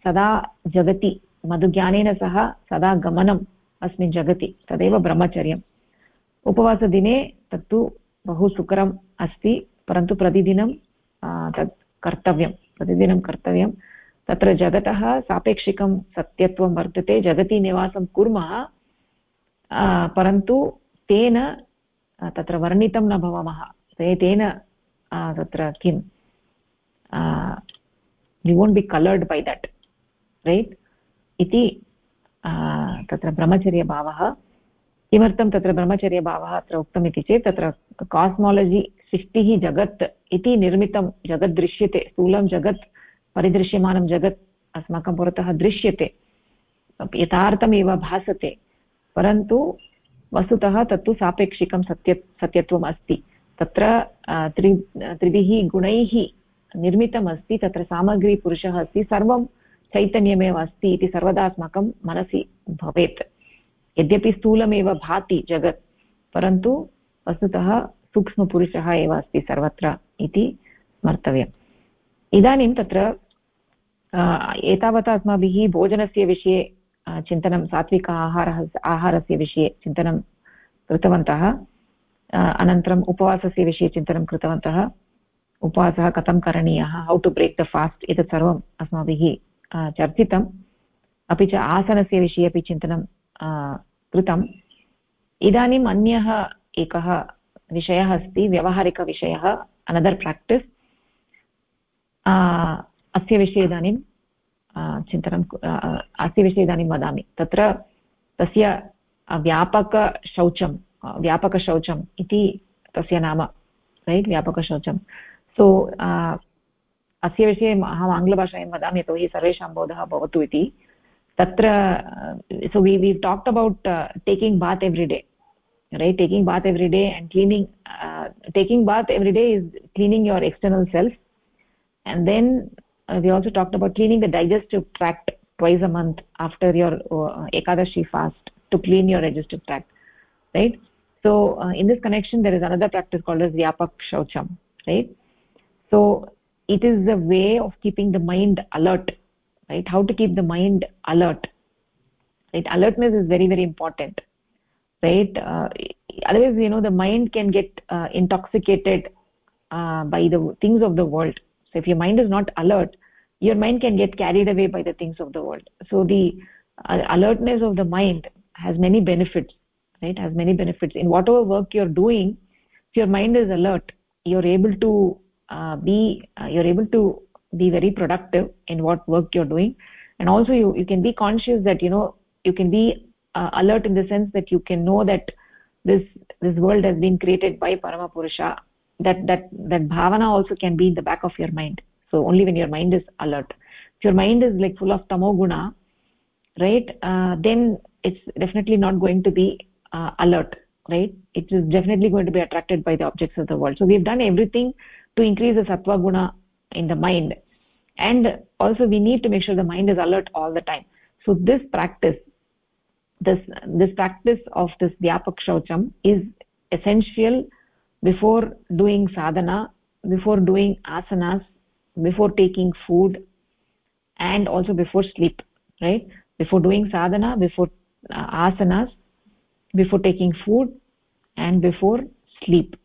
सदा जगति, मधुज्ञानेन सह सदा गमनम्। अस्मिन् जगति, तदेव ब्रह्मचर्यम्। उपवासदिने तत्तु बहु सुकरम् अस्ति, परन्तु प्रतिदिनं तत् कर्तव्यं प्रतिदिनं कर्तव्यं तत्र जगतः सापेक्षिकं सत्यत्वं वर्तते, जगति निवासं कुर्मः परन्तु तेन तत्र वर्णितं न भवामः। तेन तत्र किं we won't be colored by that, right? iti तत्र ब्रह्मचर्यभावः। किमर्थं तत्र ब्रह्मचर्यभावः अत्र उक्तम् इति चेत्, तत्र कास्मालजि सृष्टिः, जगत् इति निर्मितं जगत् दृश्यते। स्थूलं जगत्, परिदृश्यमानं जगत् अस्माकं पुरतः दृश्यते। यथार्थमेव भासते। परन्तु वस्तुतः तत्तु सापेक्षिकं सत्य, सत्यत्वम् अस्ति। तत्र त्रि, त्रिभिः गुणैः निर्मितम् अस्ति तत्र सामग्री पुरुषः अस्ति। सर्वं चैतन्यमेव अस्ति इति सर्वदा अस्माकं मनसि भवेत्. यद्यपि स्थूलमेव भाति जगत्, परन्तु वस्तुतः सूक्ष्मपुरुषः एव अस्ति सर्वत्र इति स्मर्तव्यम्. इदानीं तत्र एतावता अस्माभिः भोजनस्य विषये चिन्तनं, सात्विक आहारः, आहारस्य विषये चिन्तनं कृतवन्तः अनन्तरम् उपवासस्य विषये चिन्तनं कृतवन्तः. उपवासः कथं करणीयः how to break the fast एतत् सर्वम् अस्माभिः चर्चितम्। अपि च आसनस्य विषये अपि चिन्तनं कृतम्। इदानीम् अन्यः एकः विषयः अस्ति, व्यवहारिकविषयः अनदर् प्राक्टिस् अस्य विषये इदानीं चिन्तनं अस्य विषये इदानीं वदामि। तत्र तस्य व्यापकशौचं व्यापकशौचम् इति तस्य नाम रैट् व्यापकशौचं सो अस्य विषये अहम् आङ्ग्लभाषायां वदामि यतोहि सर्वेषां बोधः भवतु इति। तत्र so we we talked about taking bath everyday right taking bath everyday and cleaning taking bath everyday is cleaning your external self and then we also talked about cleaning the digestive tract twice a month after your Ekadashi fast to clean your digestive tract right so in this connection there is another practice called is vyapak shaucham right so it is a way of keeping the mind alert right? How to keep the mind alert right? Alertness is very very important right? Uh, otherwise you know the mind can get uh, intoxicated uh, by the things of the world. So if your mind is not alert your mind can get carried away by the things of the world. So the uh, alertness of the mind has many benefits right? Has many benefits. In whatever work you're doing if your mind is alert you're able to uh, be uh, you're able to be very productive in what work you're doing. And also you you can be conscious that you know you can be uh, alert in the sense that you can know that this this world has been created by parama purusha that that that bhavana also can be in the back of your mind. So only when your mind is alert. If your mind is like full of tamoguna right uh, then it's definitely not going to be uh, alert right? It is definitely going to be attracted by the objects of the world. So we've done everything to increase the sattva guna in the mind. And also we need to make sure the mind is alert all the time. So this practice this this practice of this vyapak shaucham is essential before doing sadhana before doing asanas before taking food and also before sleep right? Before doing sadhana before uh, asanas before taking food and before sleep.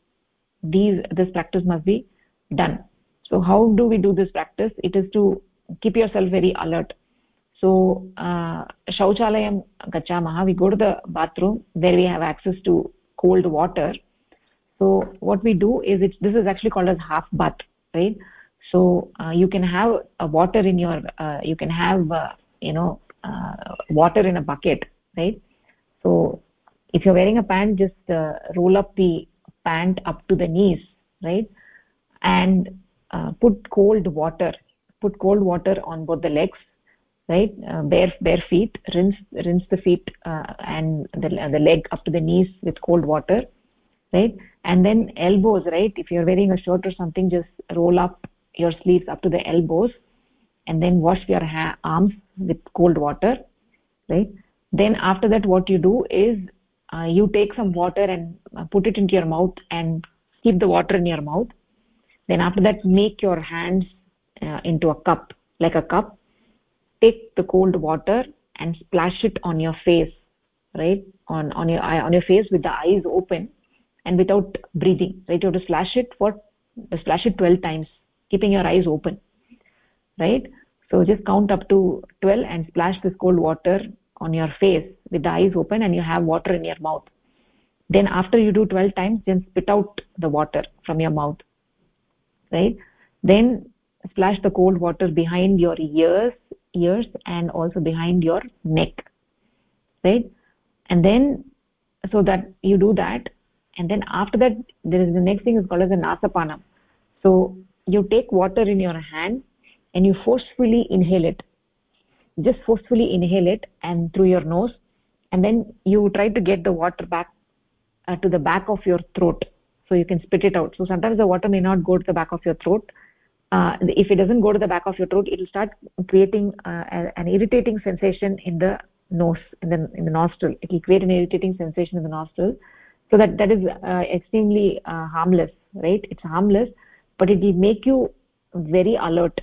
These this practice must be done. So how do we do this practice? It is to keep yourself very alert. So uh, shauchalayam gachamah we go to the bathroom where we have access to cold water. So what we do is it, this is actually called as half bath right? So uh, you can have a water in your uh, you can have uh, you know uh, water in a bucket right? So if you're wearing a pant just uh, roll up the pant up to the knees right and uh, put cold water put cold water on both the legs right? Uh, bare bare feet rinse rinse the feet uh, and the, the leg up to the knees with cold water right? And then elbows right? If you're wearing a shirt or something just roll up your sleeves up to the elbows and then wash your arms with cold water right? Then after that what you do is uh, you take some water and uh, put it into your mouth and keep the water in your mouth then after that make your hands uh, into a cup like a cup. Take the cold water and splash it on your face right? On on your on your face with the eyes open and without breathing right? You have to splash it for splash it 12 times keeping your eyes open right? So just count up to 12 and splash this cold water on your face with the eyes open and you have water in your mouth. Then after you do 12 times then spit out the water from your mouth right? Then splash the cold water behind your ears ears and also behind your neck right? And then so that you do that and then after that there is the next thing is called as a nasapanam so you take water in your hand and you forcefully inhale it. Just forcefully inhale it and through your nose and then you try to get the water back uh, to the back of your throat so you can spit it out. So sometimes the water may not go to the back of your throat. Uh, if it doesn't go to the back of your throat it will start creating uh, an irritating sensation in the nose in the in the nostril. It will create an irritating sensation in the nostril. So that that is uh, extremely uh, harmless right? It's harmless but it will make you very alert.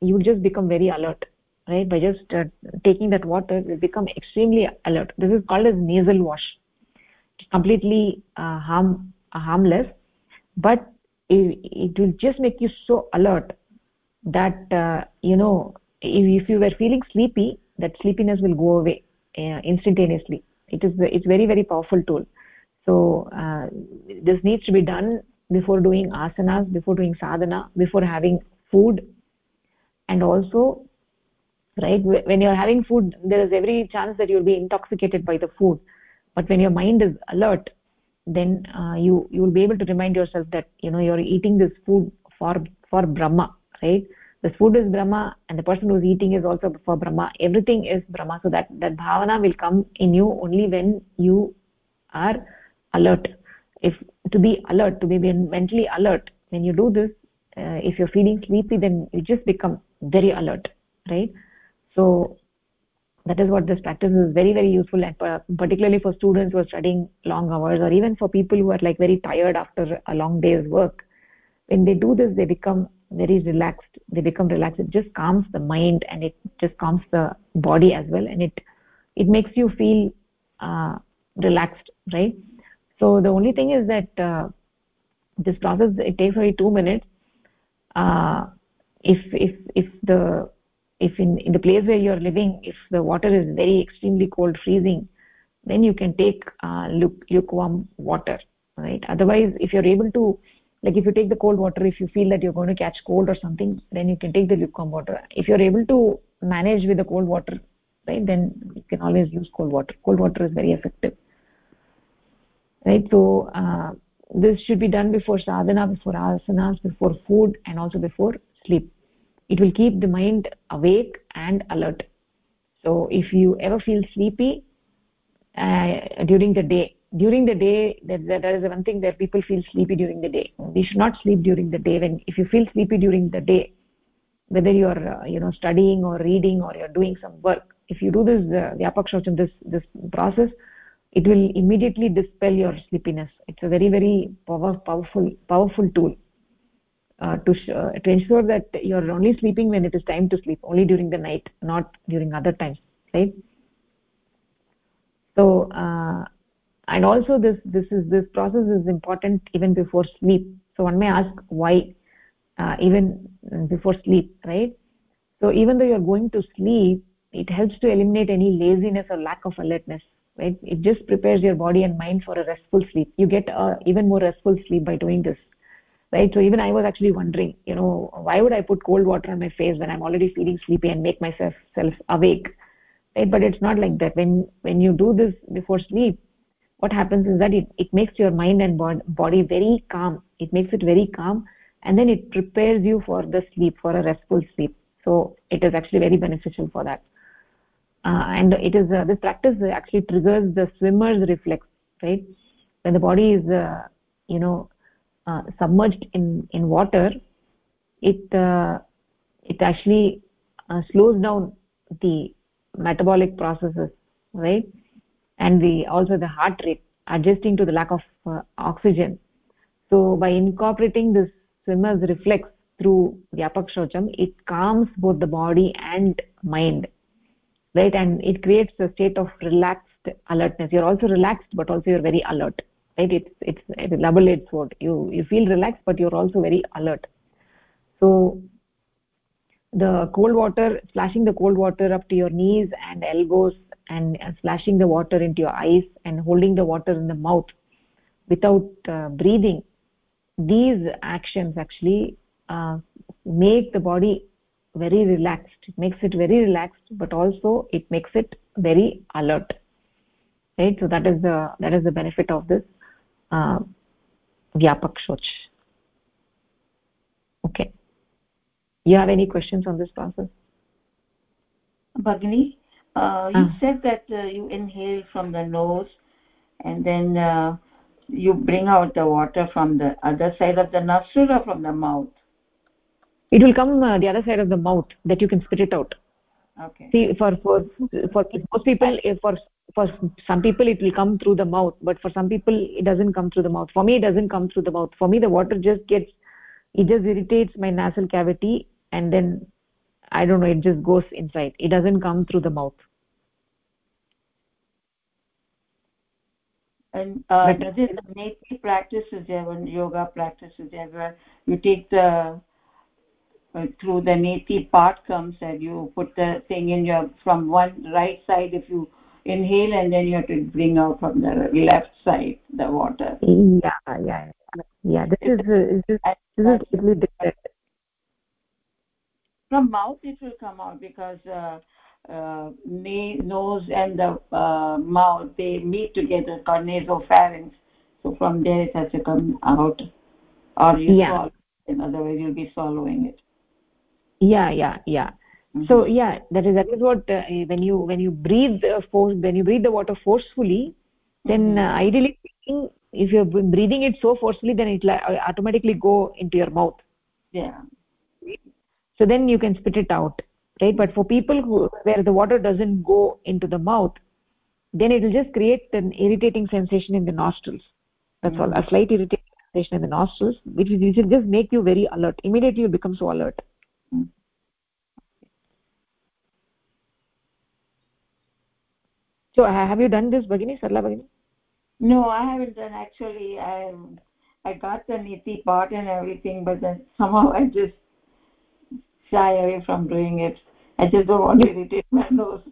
You will just become very alert right? By just uh, taking that water you become extremely alert. This is called as nasal wash. Completely uh, harm harmless but it, it, will just make you so alert that uh, you know if, if, you were feeling sleepy that sleepiness will go away uh, instantaneously. It is it's very very powerful tool. So uh, this needs to be done before doing asanas before doing sadhana before having food. And also right when you're having food there is every chance that you'll be intoxicated by the food. But when your mind is alert then uh, you you will be able to remind yourself that you know you're eating this food for for brahma right? This food is brahma and the person who's eating is also for brahma. Everything is brahma. So that that bhavana will come in you only when you are alert. If to be alert to be mentally alert when you do this uh, if you're feeling sleepy then you just become very alert right? So that is what this practice is very very useful and particularly for students who are studying long hours or even for people who are like very tired after a long day's work. When they do this they become very relaxed. They become relaxed. It just calms the mind and it just calms the body as well and it it makes you feel uh, relaxed right? So the only thing is that uh, this process it takes only 2 minutes. Uh, if if if the if in, in the place where you're living if the water is very extremely cold freezing then you can take uh, lukewarm water right? Otherwise if you're able to like if you take the cold water if you feel that you're going to catch cold or something then you can take the lukewarm water. If you're able to manage with the cold water right then you can always use cold water. Cold water is very effective. Right so uh, this should be done before sadhana before asanas before food and also before sleep it will keep the mind awake and alert. So if you ever feel sleepy uh, during the day during the day that, there is one thing that people feel sleepy during the day. We should not sleep during the day when if you feel sleepy during the day whether you're uh, you know studying or reading or you're doing some work if you do this uh, vyapakshaucham this this process it will immediately dispel your sleepiness. It's a very very power, powerful powerful tool uh, to uh, to ensure that you're only sleeping when it is time to sleep only during the night not during other times right? So uh, and also this this is this process is important even before sleep. So one may ask why uh, even before sleep right? So even though you're going to sleep it helps to eliminate any laziness or lack of alertness right? It just prepares your body and mind for a restful sleep. You get uh, even more restful sleep by doing this right? So even i was actually wondering you know why would i put cold water on my face when i'm already feeling sleepy and make myself self awake? Right? But it's not like that. When when you do this before sleep what happens is that it, it makes your mind and body very calm. It makes it very calm and then it prepares you for the sleep for a restful sleep. So it is actually very beneficial for that. Uh, and it is uh, this practice actually triggers the swimmer's reflex right? When the body is uh, you know uh, submerged in in water it uh, it actually uh, slows down the metabolic processes right? And the also the heart rate adjusting to the lack of uh, oxygen. So by incorporating this swimmer's reflex through vyapak shaucham it calms both the body and mind right? And it creates a state of relaxed alertness. You're also relaxed but also you're very alert right? It's it's, a double edged sword. You you feel relaxed but you're also very alert. So the cold water splashing the cold water up to your knees and elbows and uh, splashing the water into your eyes and holding the water in the mouth without uh, breathing these actions actually uh, make the body very relaxed. It makes it very relaxed but also it makes it very alert. Right? So that is the that is the benefit of this vyapak shoch okay. You have any questions on this process? Bhagini, uh, you ah. said that uh, you inhale from the nose and then uh, you bring out the water from the other side of the nostril or from the mouth? It will come uh, the other side of the mouth that you can spit it out. Okay. See for for for most people for for some people it will come through the mouth but for some people it doesn't come through the mouth. For me it doesn't come through the mouth. For me the water just gets it just irritates my nasal cavity and then i don't know it just goes inside. It doesn't come through the mouth. And uh, does it neti practice is there when yoga practice is there where you take the uh, through the neti part comes and you put the thing in your from one right side if you inhale and then you have to bring out from the left side the water. Yeah yeah yeah. This is uh, this, this is really different. From mouth it will come out because uh, uh, nose and the uh, mouth they meet together called nasopharynx so from there it has to come out. Or you yeah. swallow in other words you'll be swallowing it. Yeah yeah yeah -hmm. so yeah that is that is what uh, when you when you breathe uh, force when you breathe the water forcefully then mm -hmm. ideally if you're breathing it so forcefully then it will automatically go into your mouth yeah so then you can spit it out right but for people who where the water doesn't go into the mouth then it will just create an irritating sensation in the nostrils that's mm -hmm. all a mm-hmm. slight irritating sensation in the nostrils which, which will just make you very alert immediately you become so alert mm -hmm. So have you done this bagini sarla bagini no i haven't done actually i i got the neti part and everything but then somehow i just shy away from doing it. I just don't want to irritate my nose.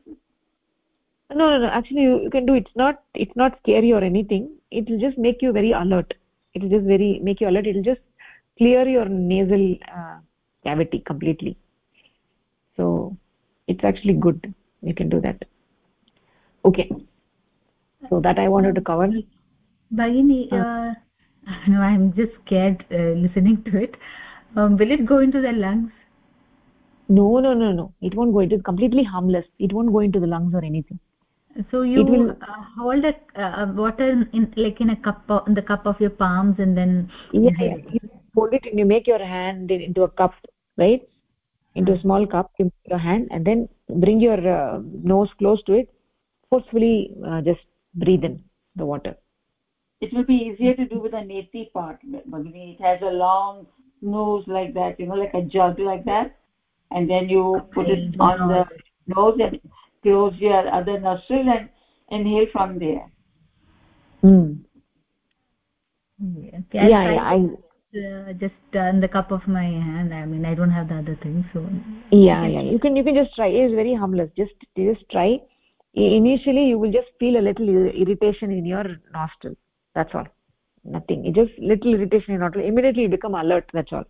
No no no actually you, you can do it. it's not it's not scary or anything. It will just make you very alert. It will just very make you alert. It will just clear your nasal uh, cavity completely. So it's actually good. You can do that okay. So that i wanted to cover. Bhagini, uh, uh, no i'm just scared uh, listening to it. Um, will it go into the lungs? No no no no. It won't go. It is completely harmless. It won't go into the lungs or anything. So you will uh, hold a uh, water in like in a cup of, in the cup of your palms and then yeah, yeah. you hold it and you make your hand into a cup right? Into a small cup you your hand and then bring your uh, nose close to it forcefully uh, just breathe in the water. It will be easier to do with the neti part Bhagini. it has a long nose like that you know like a jug like that and then you put it on the nose and close your other nostril and inhale from there. Mm. yeah, yeah, yeah I uh, just uh, in the cup of my hand? I mean i don't have the other thing so yeah yeah you can you can just try. It is very harmless. Just just try initially you will just feel a little irritation in your nostril. That's all. Nothing. It just little irritation in nostril. Immediately you become alert. That's all.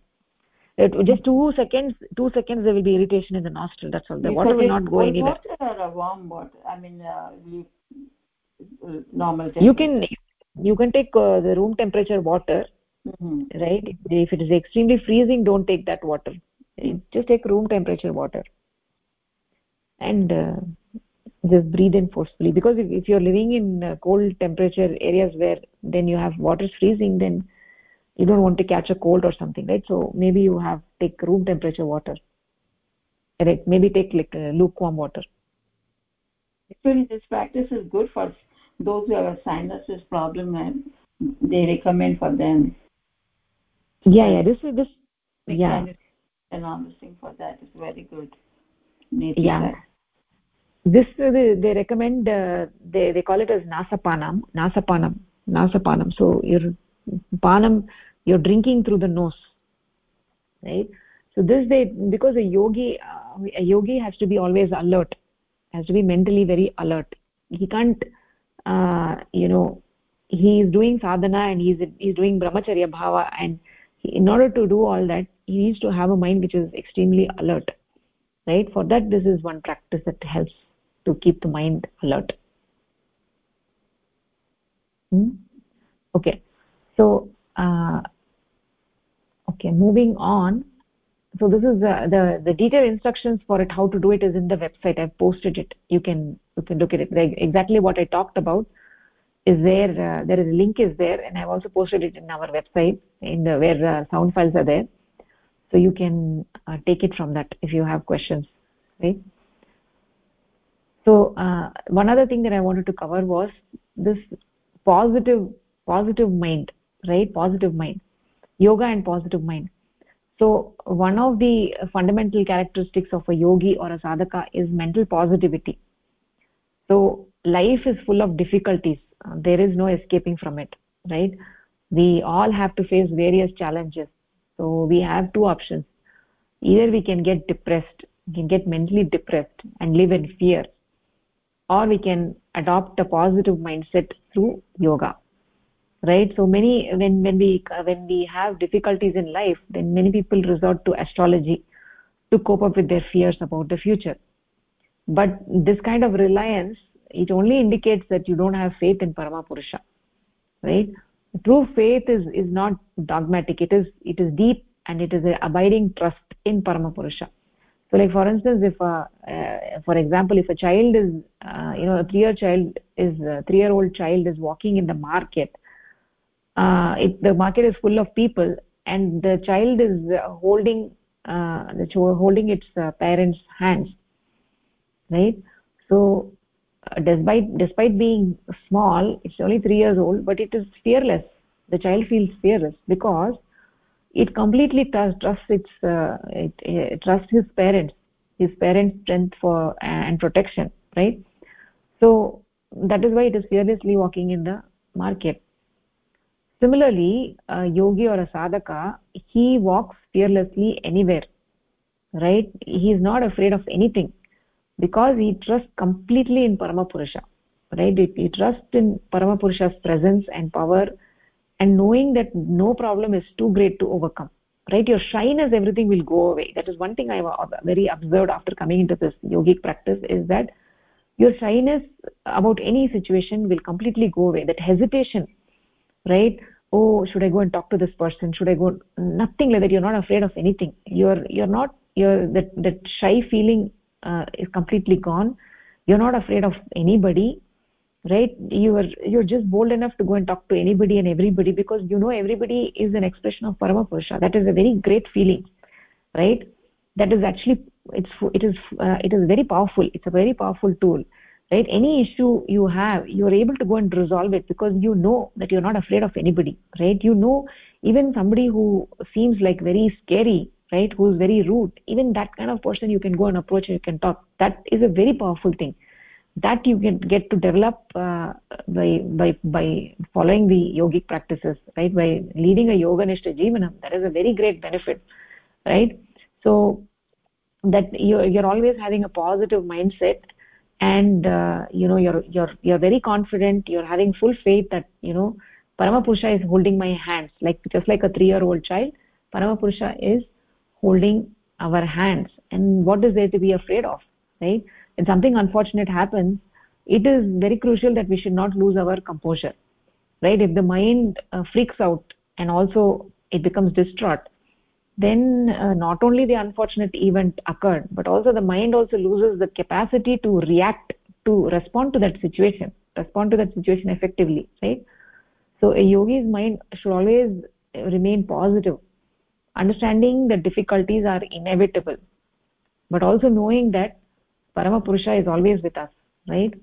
It, just two seconds two seconds there will be irritation in the nostril. That's all. The water will not go anywhere. water or warm water? I mean uh, uh normal you can you can take uh, the room temperature water mm -hmm. right? If it is extremely freezing don't take that water. Just take room temperature water. And uh, just breathe in forcefully. Because if, if you're living in uh, cold temperature areas where then you have water freezing then you don't want to catch a cold or something right? So maybe you have take room temperature water. Right maybe take like uh, lukewarm water. Actually this practice is good for those who have a sinuses problem and they recommend for them. Yeah yeah this is this yeah. enormous thing for that is very good. Yeah. This uh, they, they recommend uh, they they call it as nasapanam nasapanam nasapanam. So your panam you're drinking through the nose right? So this they because a yogi uh, a yogi has to be always alert has to be mentally very alert. He can't uh, you know he is doing sadhana and he's he's doing brahmacharya bhava and in order to do all that he needs to have a mind which is extremely alert right? For that this is one practice that helps to keep the mind alert. Hmm? okay. So uh, okay moving on. So this is the, the the detailed instructions for it how to do it is in the website. I've posted it. You can you can look at it. Exactly what i talked about is there uh, there is a link is there and i've also posted it in our website in the where uh, sound files are there. So you can uh, take it from that if you have questions right so uh, one other thing that i wanted to cover was this positive positive mind right? Positive mind. Yoga and positive mind. So one of the fundamental characteristics of a yogi or a sadhaka is mental positivity. So life is full of difficulties. Uh, there is no escaping from it right? We all have to face various challenges. So we have two options. Either we can get depressed we can get mentally depressed and live in fear or we can adopt a positive mindset through yoga right? So many when when we when we have difficulties in life then many people resort to astrology to cope up with their fears about the future. But this kind of reliance it only indicates that you don't have faith in parama purusha right? True faith is is not dogmatic. It is it is deep and it is an abiding trust in parama purusha so like for instance if a, uh, for example if a child is uh, you know a 3 year child is a 3 year old child is walking in the market uh, the market is full of people and the child is holding uh, the holding its uh, parents hands right? So uh, despite despite being small it's only 3 years old but it is fearless. The child feels fearless because it completely trusts, its uh, it, it trusts his parents his parents strength for and protection right? So that is why it is fearlessly walking in the market. Similarly a yogi or a sadhaka he walks fearlessly anywhere right? He is not afraid of anything because he trusts completely in paramapurusha right? He trusts in paramapurusha's presence and power and knowing that no problem is too great to overcome right? Your shyness everything will go away. That is one thing i have very observed after coming into this yogic practice is that your shyness about any situation will completely go away. That hesitation right? Oh should i go and talk to this person? Should i go nothing like that. You're not afraid of anything. You're you're not you're that that shy feeling uh, is completely gone. You're not afraid of anybody right? You are you're just bold enough to go and talk to anybody and everybody because you know everybody is an expression of parama purusha that is a very great feeling right? That is actually it's it is uh, it is very powerful. It's a very powerful tool right? Any issue you have you're able to go and resolve it because you know that you're not afraid of anybody right? You know even somebody who seems like very scary right? Who's very rude even that kind of person you can go and approach and you can talk. That is a very powerful thing that you can get to develop uh, by by by following the yogic practices right? By leading a yoga nishta jivanam that is a very great benefit right? So that you're, you're always having a positive mindset and uh, you know you're you're you're very confident you're having full faith that you know paramapurusha is holding my hands. Like just like a 3 year old child paramapurusha is holding our hands. And what is there to be afraid of right when something unfortunate happens it is very crucial that we should not lose our composure right? If the mind uh, freaks out and also it becomes distraught then uh, not only the unfortunate event occurred but also the mind also loses the capacity to react to respond to that situation respond to that situation effectively right? So a yogi's mind should always remain positive understanding that difficulties are inevitable but also knowing that parama purusha is always with us right?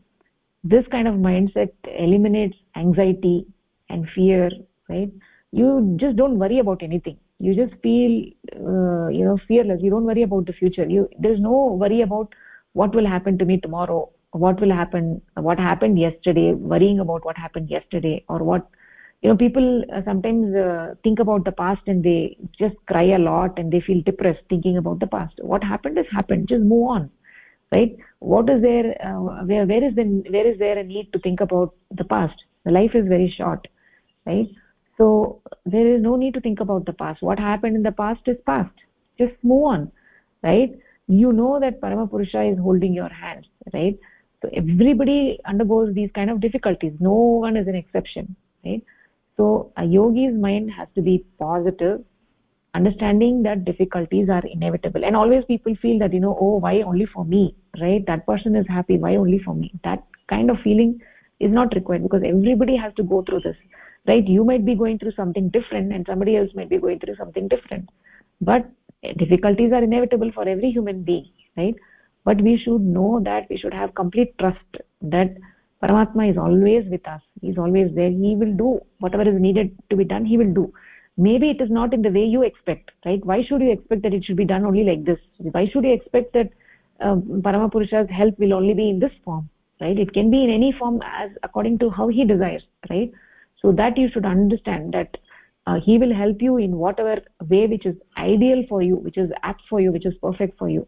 This kind of mindset eliminates anxiety and fear right? You just don't worry about anything. You just feel uh, you know fearless. You don't worry about the future. You there's no worry about what will happen to me tomorrow what will happen what happened yesterday worrying about what happened yesterday or what you know people uh, sometimes uh, think about the past and they just cry a lot and they feel depressed thinking about the past. What happened has happened. Just move on right? What is there uh, where where is the where is there a need to think about the past? The life is very short right? So there is no need to think about the past. What happened in the past is past. Just move on right? You know that paramapurusha is holding your hand right? So everybody undergoes these kind of difficulties. No one is an exception right? So a yogi's mind has to be positive understanding that difficulties are inevitable. And always people feel that you know oh why only for me right? That person is happy why only for me? That kind of feeling is not required because everybody has to go through this right? You might be going through something different and somebody else might be going through something different. But difficulties are inevitable for every human being right? But we should know that we should have complete trust that paramatma is always with us. He is always there. He will do whatever is needed to be done. He will do maybe it is not in the way you expect right? Why should you expect that it should be done only like this? Why should you expect that uh, paramapurusha's help will only be in this form right? It can be in any form as according to how he desires right? So that you should understand that uh, he will help you in whatever way which is ideal for you which is apt for you which is perfect for you.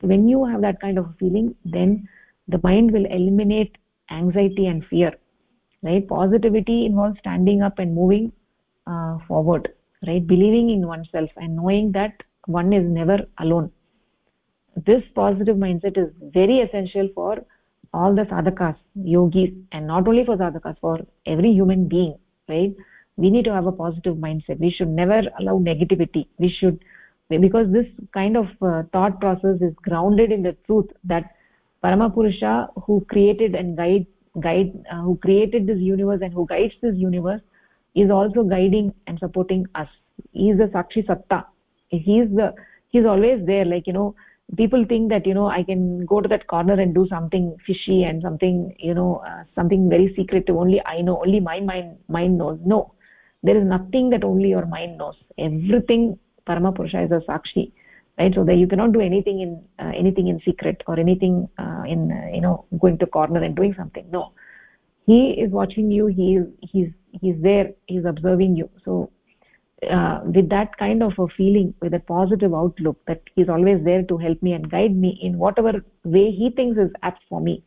So when you have that kind of feeling then the mind will eliminate anxiety and fear right? Positivity involves standing up and moving uh, forward right? Believing in oneself and knowing that one is never alone. This positive mindset is very essential for all the sadhakas yogis and not only for sadhakas for every human being right? We need to have a positive mindset. We should never allow negativity. We should because this kind of uh, thought process is grounded in the truth that paramapurusha who created and guide guide uh, who created this universe and who guides this universe is also guiding and supporting us. He is the sakshi satta. He is the he is always there like you know people think that you know i can go to that corner and do something fishy and something you know uh, something very secretive only i know only my mind mind knows. No. There is nothing that only your mind knows. Everything parama purusha is a sakshi right? So that you cannot do anything in uh, anything in secret or anything uh, in uh, you know going to corner and doing something. No. He is watching you. He is he's he's there he's observing you. So uh, with that kind of a feeling with a positive outlook that he's always there to help me and guide me in whatever way he thinks is apt for me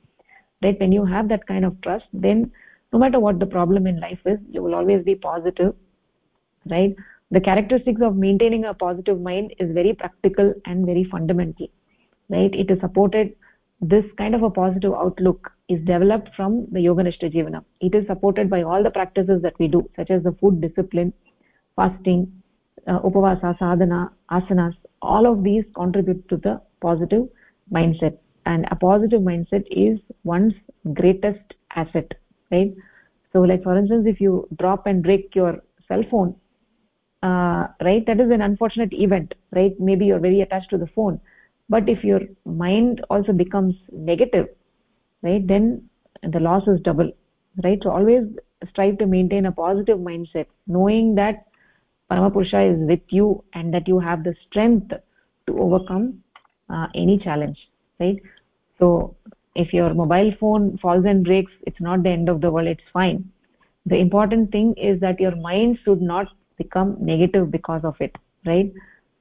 right when you have that kind of trust then no matter what the problem in life is you will always be positive right? The characteristics of maintaining a positive mind is very practical and very fundamental right? It is supported this kind of a positive outlook is developed from the yoganishta jivana it is supported by all the practices that we do such as the food discipline fasting uh, upavasa sadhana asanas. All of these contribute to the positive mindset. And a positive mindset is one's greatest asset right? So like for instance if you drop and break your cell phone uh, right that is an unfortunate event right? Maybe you're very attached to the phone but if your mind also becomes negative right then the loss is double right? So always strive to maintain a positive mindset knowing that paramapurusha is with you and that you have the strength to overcome uh, any challenge right? So if your mobile phone falls and breaks it's not the end of the world it's fine. The important thing is that your mind should not become negative because of it right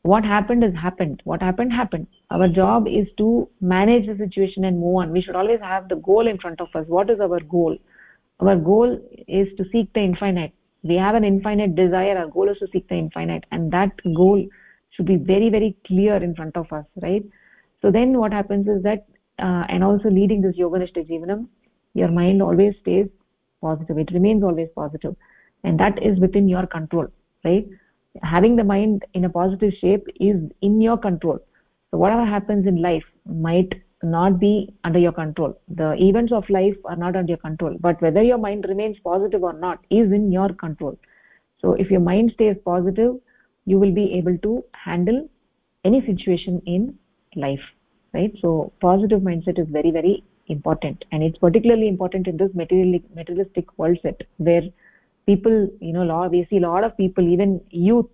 what happened has happened. What happened happened. Our job is to manage the situation and move on. We should always have the goal in front of us. What is our goal? Our goal is to seek the infinite. We have an infinite desire. Our goal is to seek the infinite. And that goal should be very very clear in front of us right? So then what happens is that uh, and also leading this yoganishta jivanam your mind always stays positive. It remains always positive. And that is within your control right having the mind in a positive shape is in your control. So whatever happens in life might not be under your control. The events of life are not under your control. But whether your mind remains positive or not is in your control. So if your mind stays positive you will be able to handle any situation in life right? So positive mindset is very very important. And it's particularly important in this materialistic world set where people you know lot we see a lot of people even youth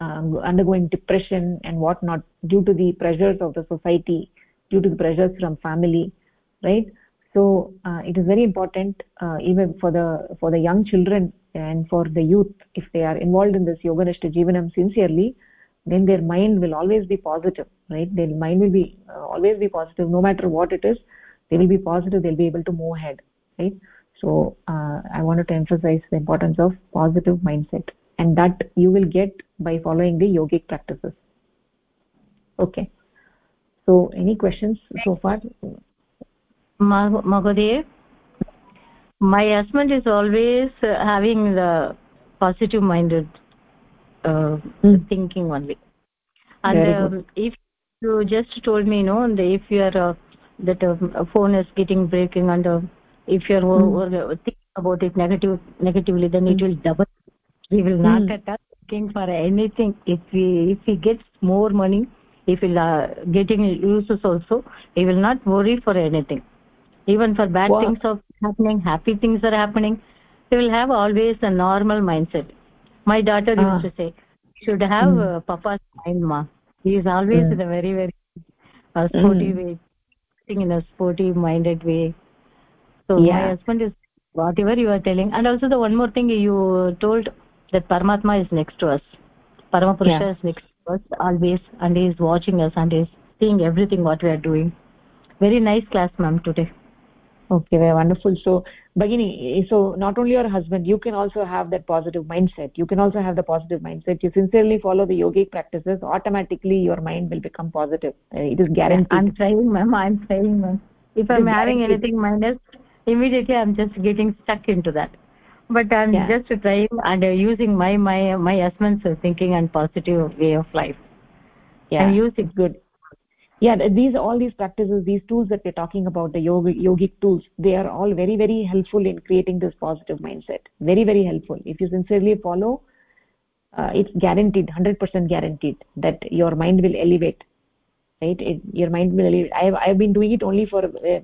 um, undergoing depression and whatnot due to the pressures of the society due to the pressures from family right? So uh, it is very important uh, even for the for the young children and for the youth if they are involved in this yoganishta jivanam sincerely then their mind will always be positive right? Their mind will be uh, always be positive. No matter what it is they will be positive. They'll be able to move ahead right so uh, i wanted to emphasize the importance of positive mindset and that you will get by following the yogic practices. Okay. So any questions so far? Mahodaya, my husband is always uh, having the positive minded uh, mm. thinking only. And um, if you just told me you know if you are uh, that uh, phone is getting breaking and uh, if you are mm. thinking about it negative negatively then it will double we will not mm. at looking for anything if we if he gets more money if he uh, getting uses also he will not worry for anything even for bad wow. things are happening happy things are happening he will have always a normal mindset my daughter ah. used to say should have mm. uh, papa's mind ma he is always mm. in a very very uh, sporty mm. way in a sporty minded way so yeah. my husband is whatever you are telling and also the one more thing you told that paramatma is next to us. Paramapurusha yeah. is next to us always and he is watching us and he is seeing everything what we are doing. Very nice class ma'am today. Okay very wonderful. So bagini so not only your husband you can also have that positive mindset. You can also have the positive mindset. You sincerely follow the yogic practices automatically your mind will become positive. Uh, it is guaranteed. I'm trying ma'am i'm trying ma'am. If i'm having anything minus immediately i'm just getting stuck into that. But i'm yeah. just trying and uh, using my my my husband's thinking and positive way of life. Yeah. I'm using good. Yeah these all these practices these tools that we're talking about the yoga yogic tools they are all very very helpful in creating this positive mindset. Very very helpful. If you sincerely follow uh, it's guaranteed 100% guaranteed that your mind will elevate right? It, your mind will elevate. I have i've been doing it only for uh,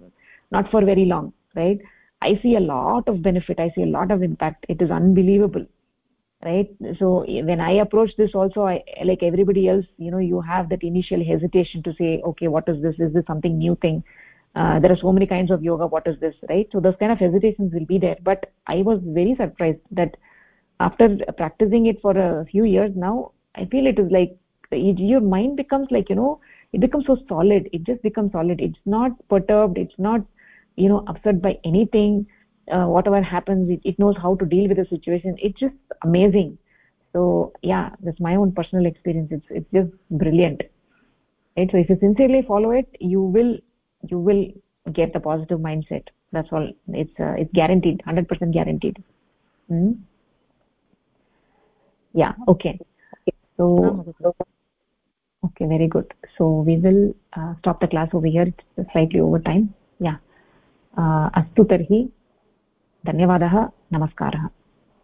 not for very long right? I see a lot of benefit. I see a lot of impact. It is unbelievable right? So when i approach this also i like everybody else you know you have that initial hesitation to say okay what is this? Is this something new thing? Uh, there are so many kinds of yoga what is this? right? So those kind of hesitations will be there. But i was very surprised that after practicing it for a few years now i feel it is like your mind becomes like you know it becomes so solid. It just becomes solid. It's not perturbed. It's not you know upset by anything uh, whatever happens it, it knows how to deal with the situation. It's just amazing. So yeah that's my own personal experience. It's it's just brilliant. Right? So if you sincerely follow it you will you will get the positive mindset. That's all. It's uh, it's guaranteed. 100% guaranteed. Hmm? yeah. Okay. So okay. Very good. So we will uh, stop the class over here. It's slightly over time. Yeah अस्तु तर्हि धन्यवादः नमस्कारः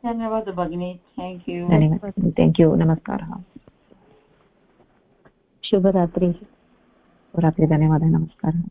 धन्यवादः भगिनी thank you धन्यवादः thank you नमस्कारः शुभरात्रिः शुभरात्रि धन्यवादः नमस्कारः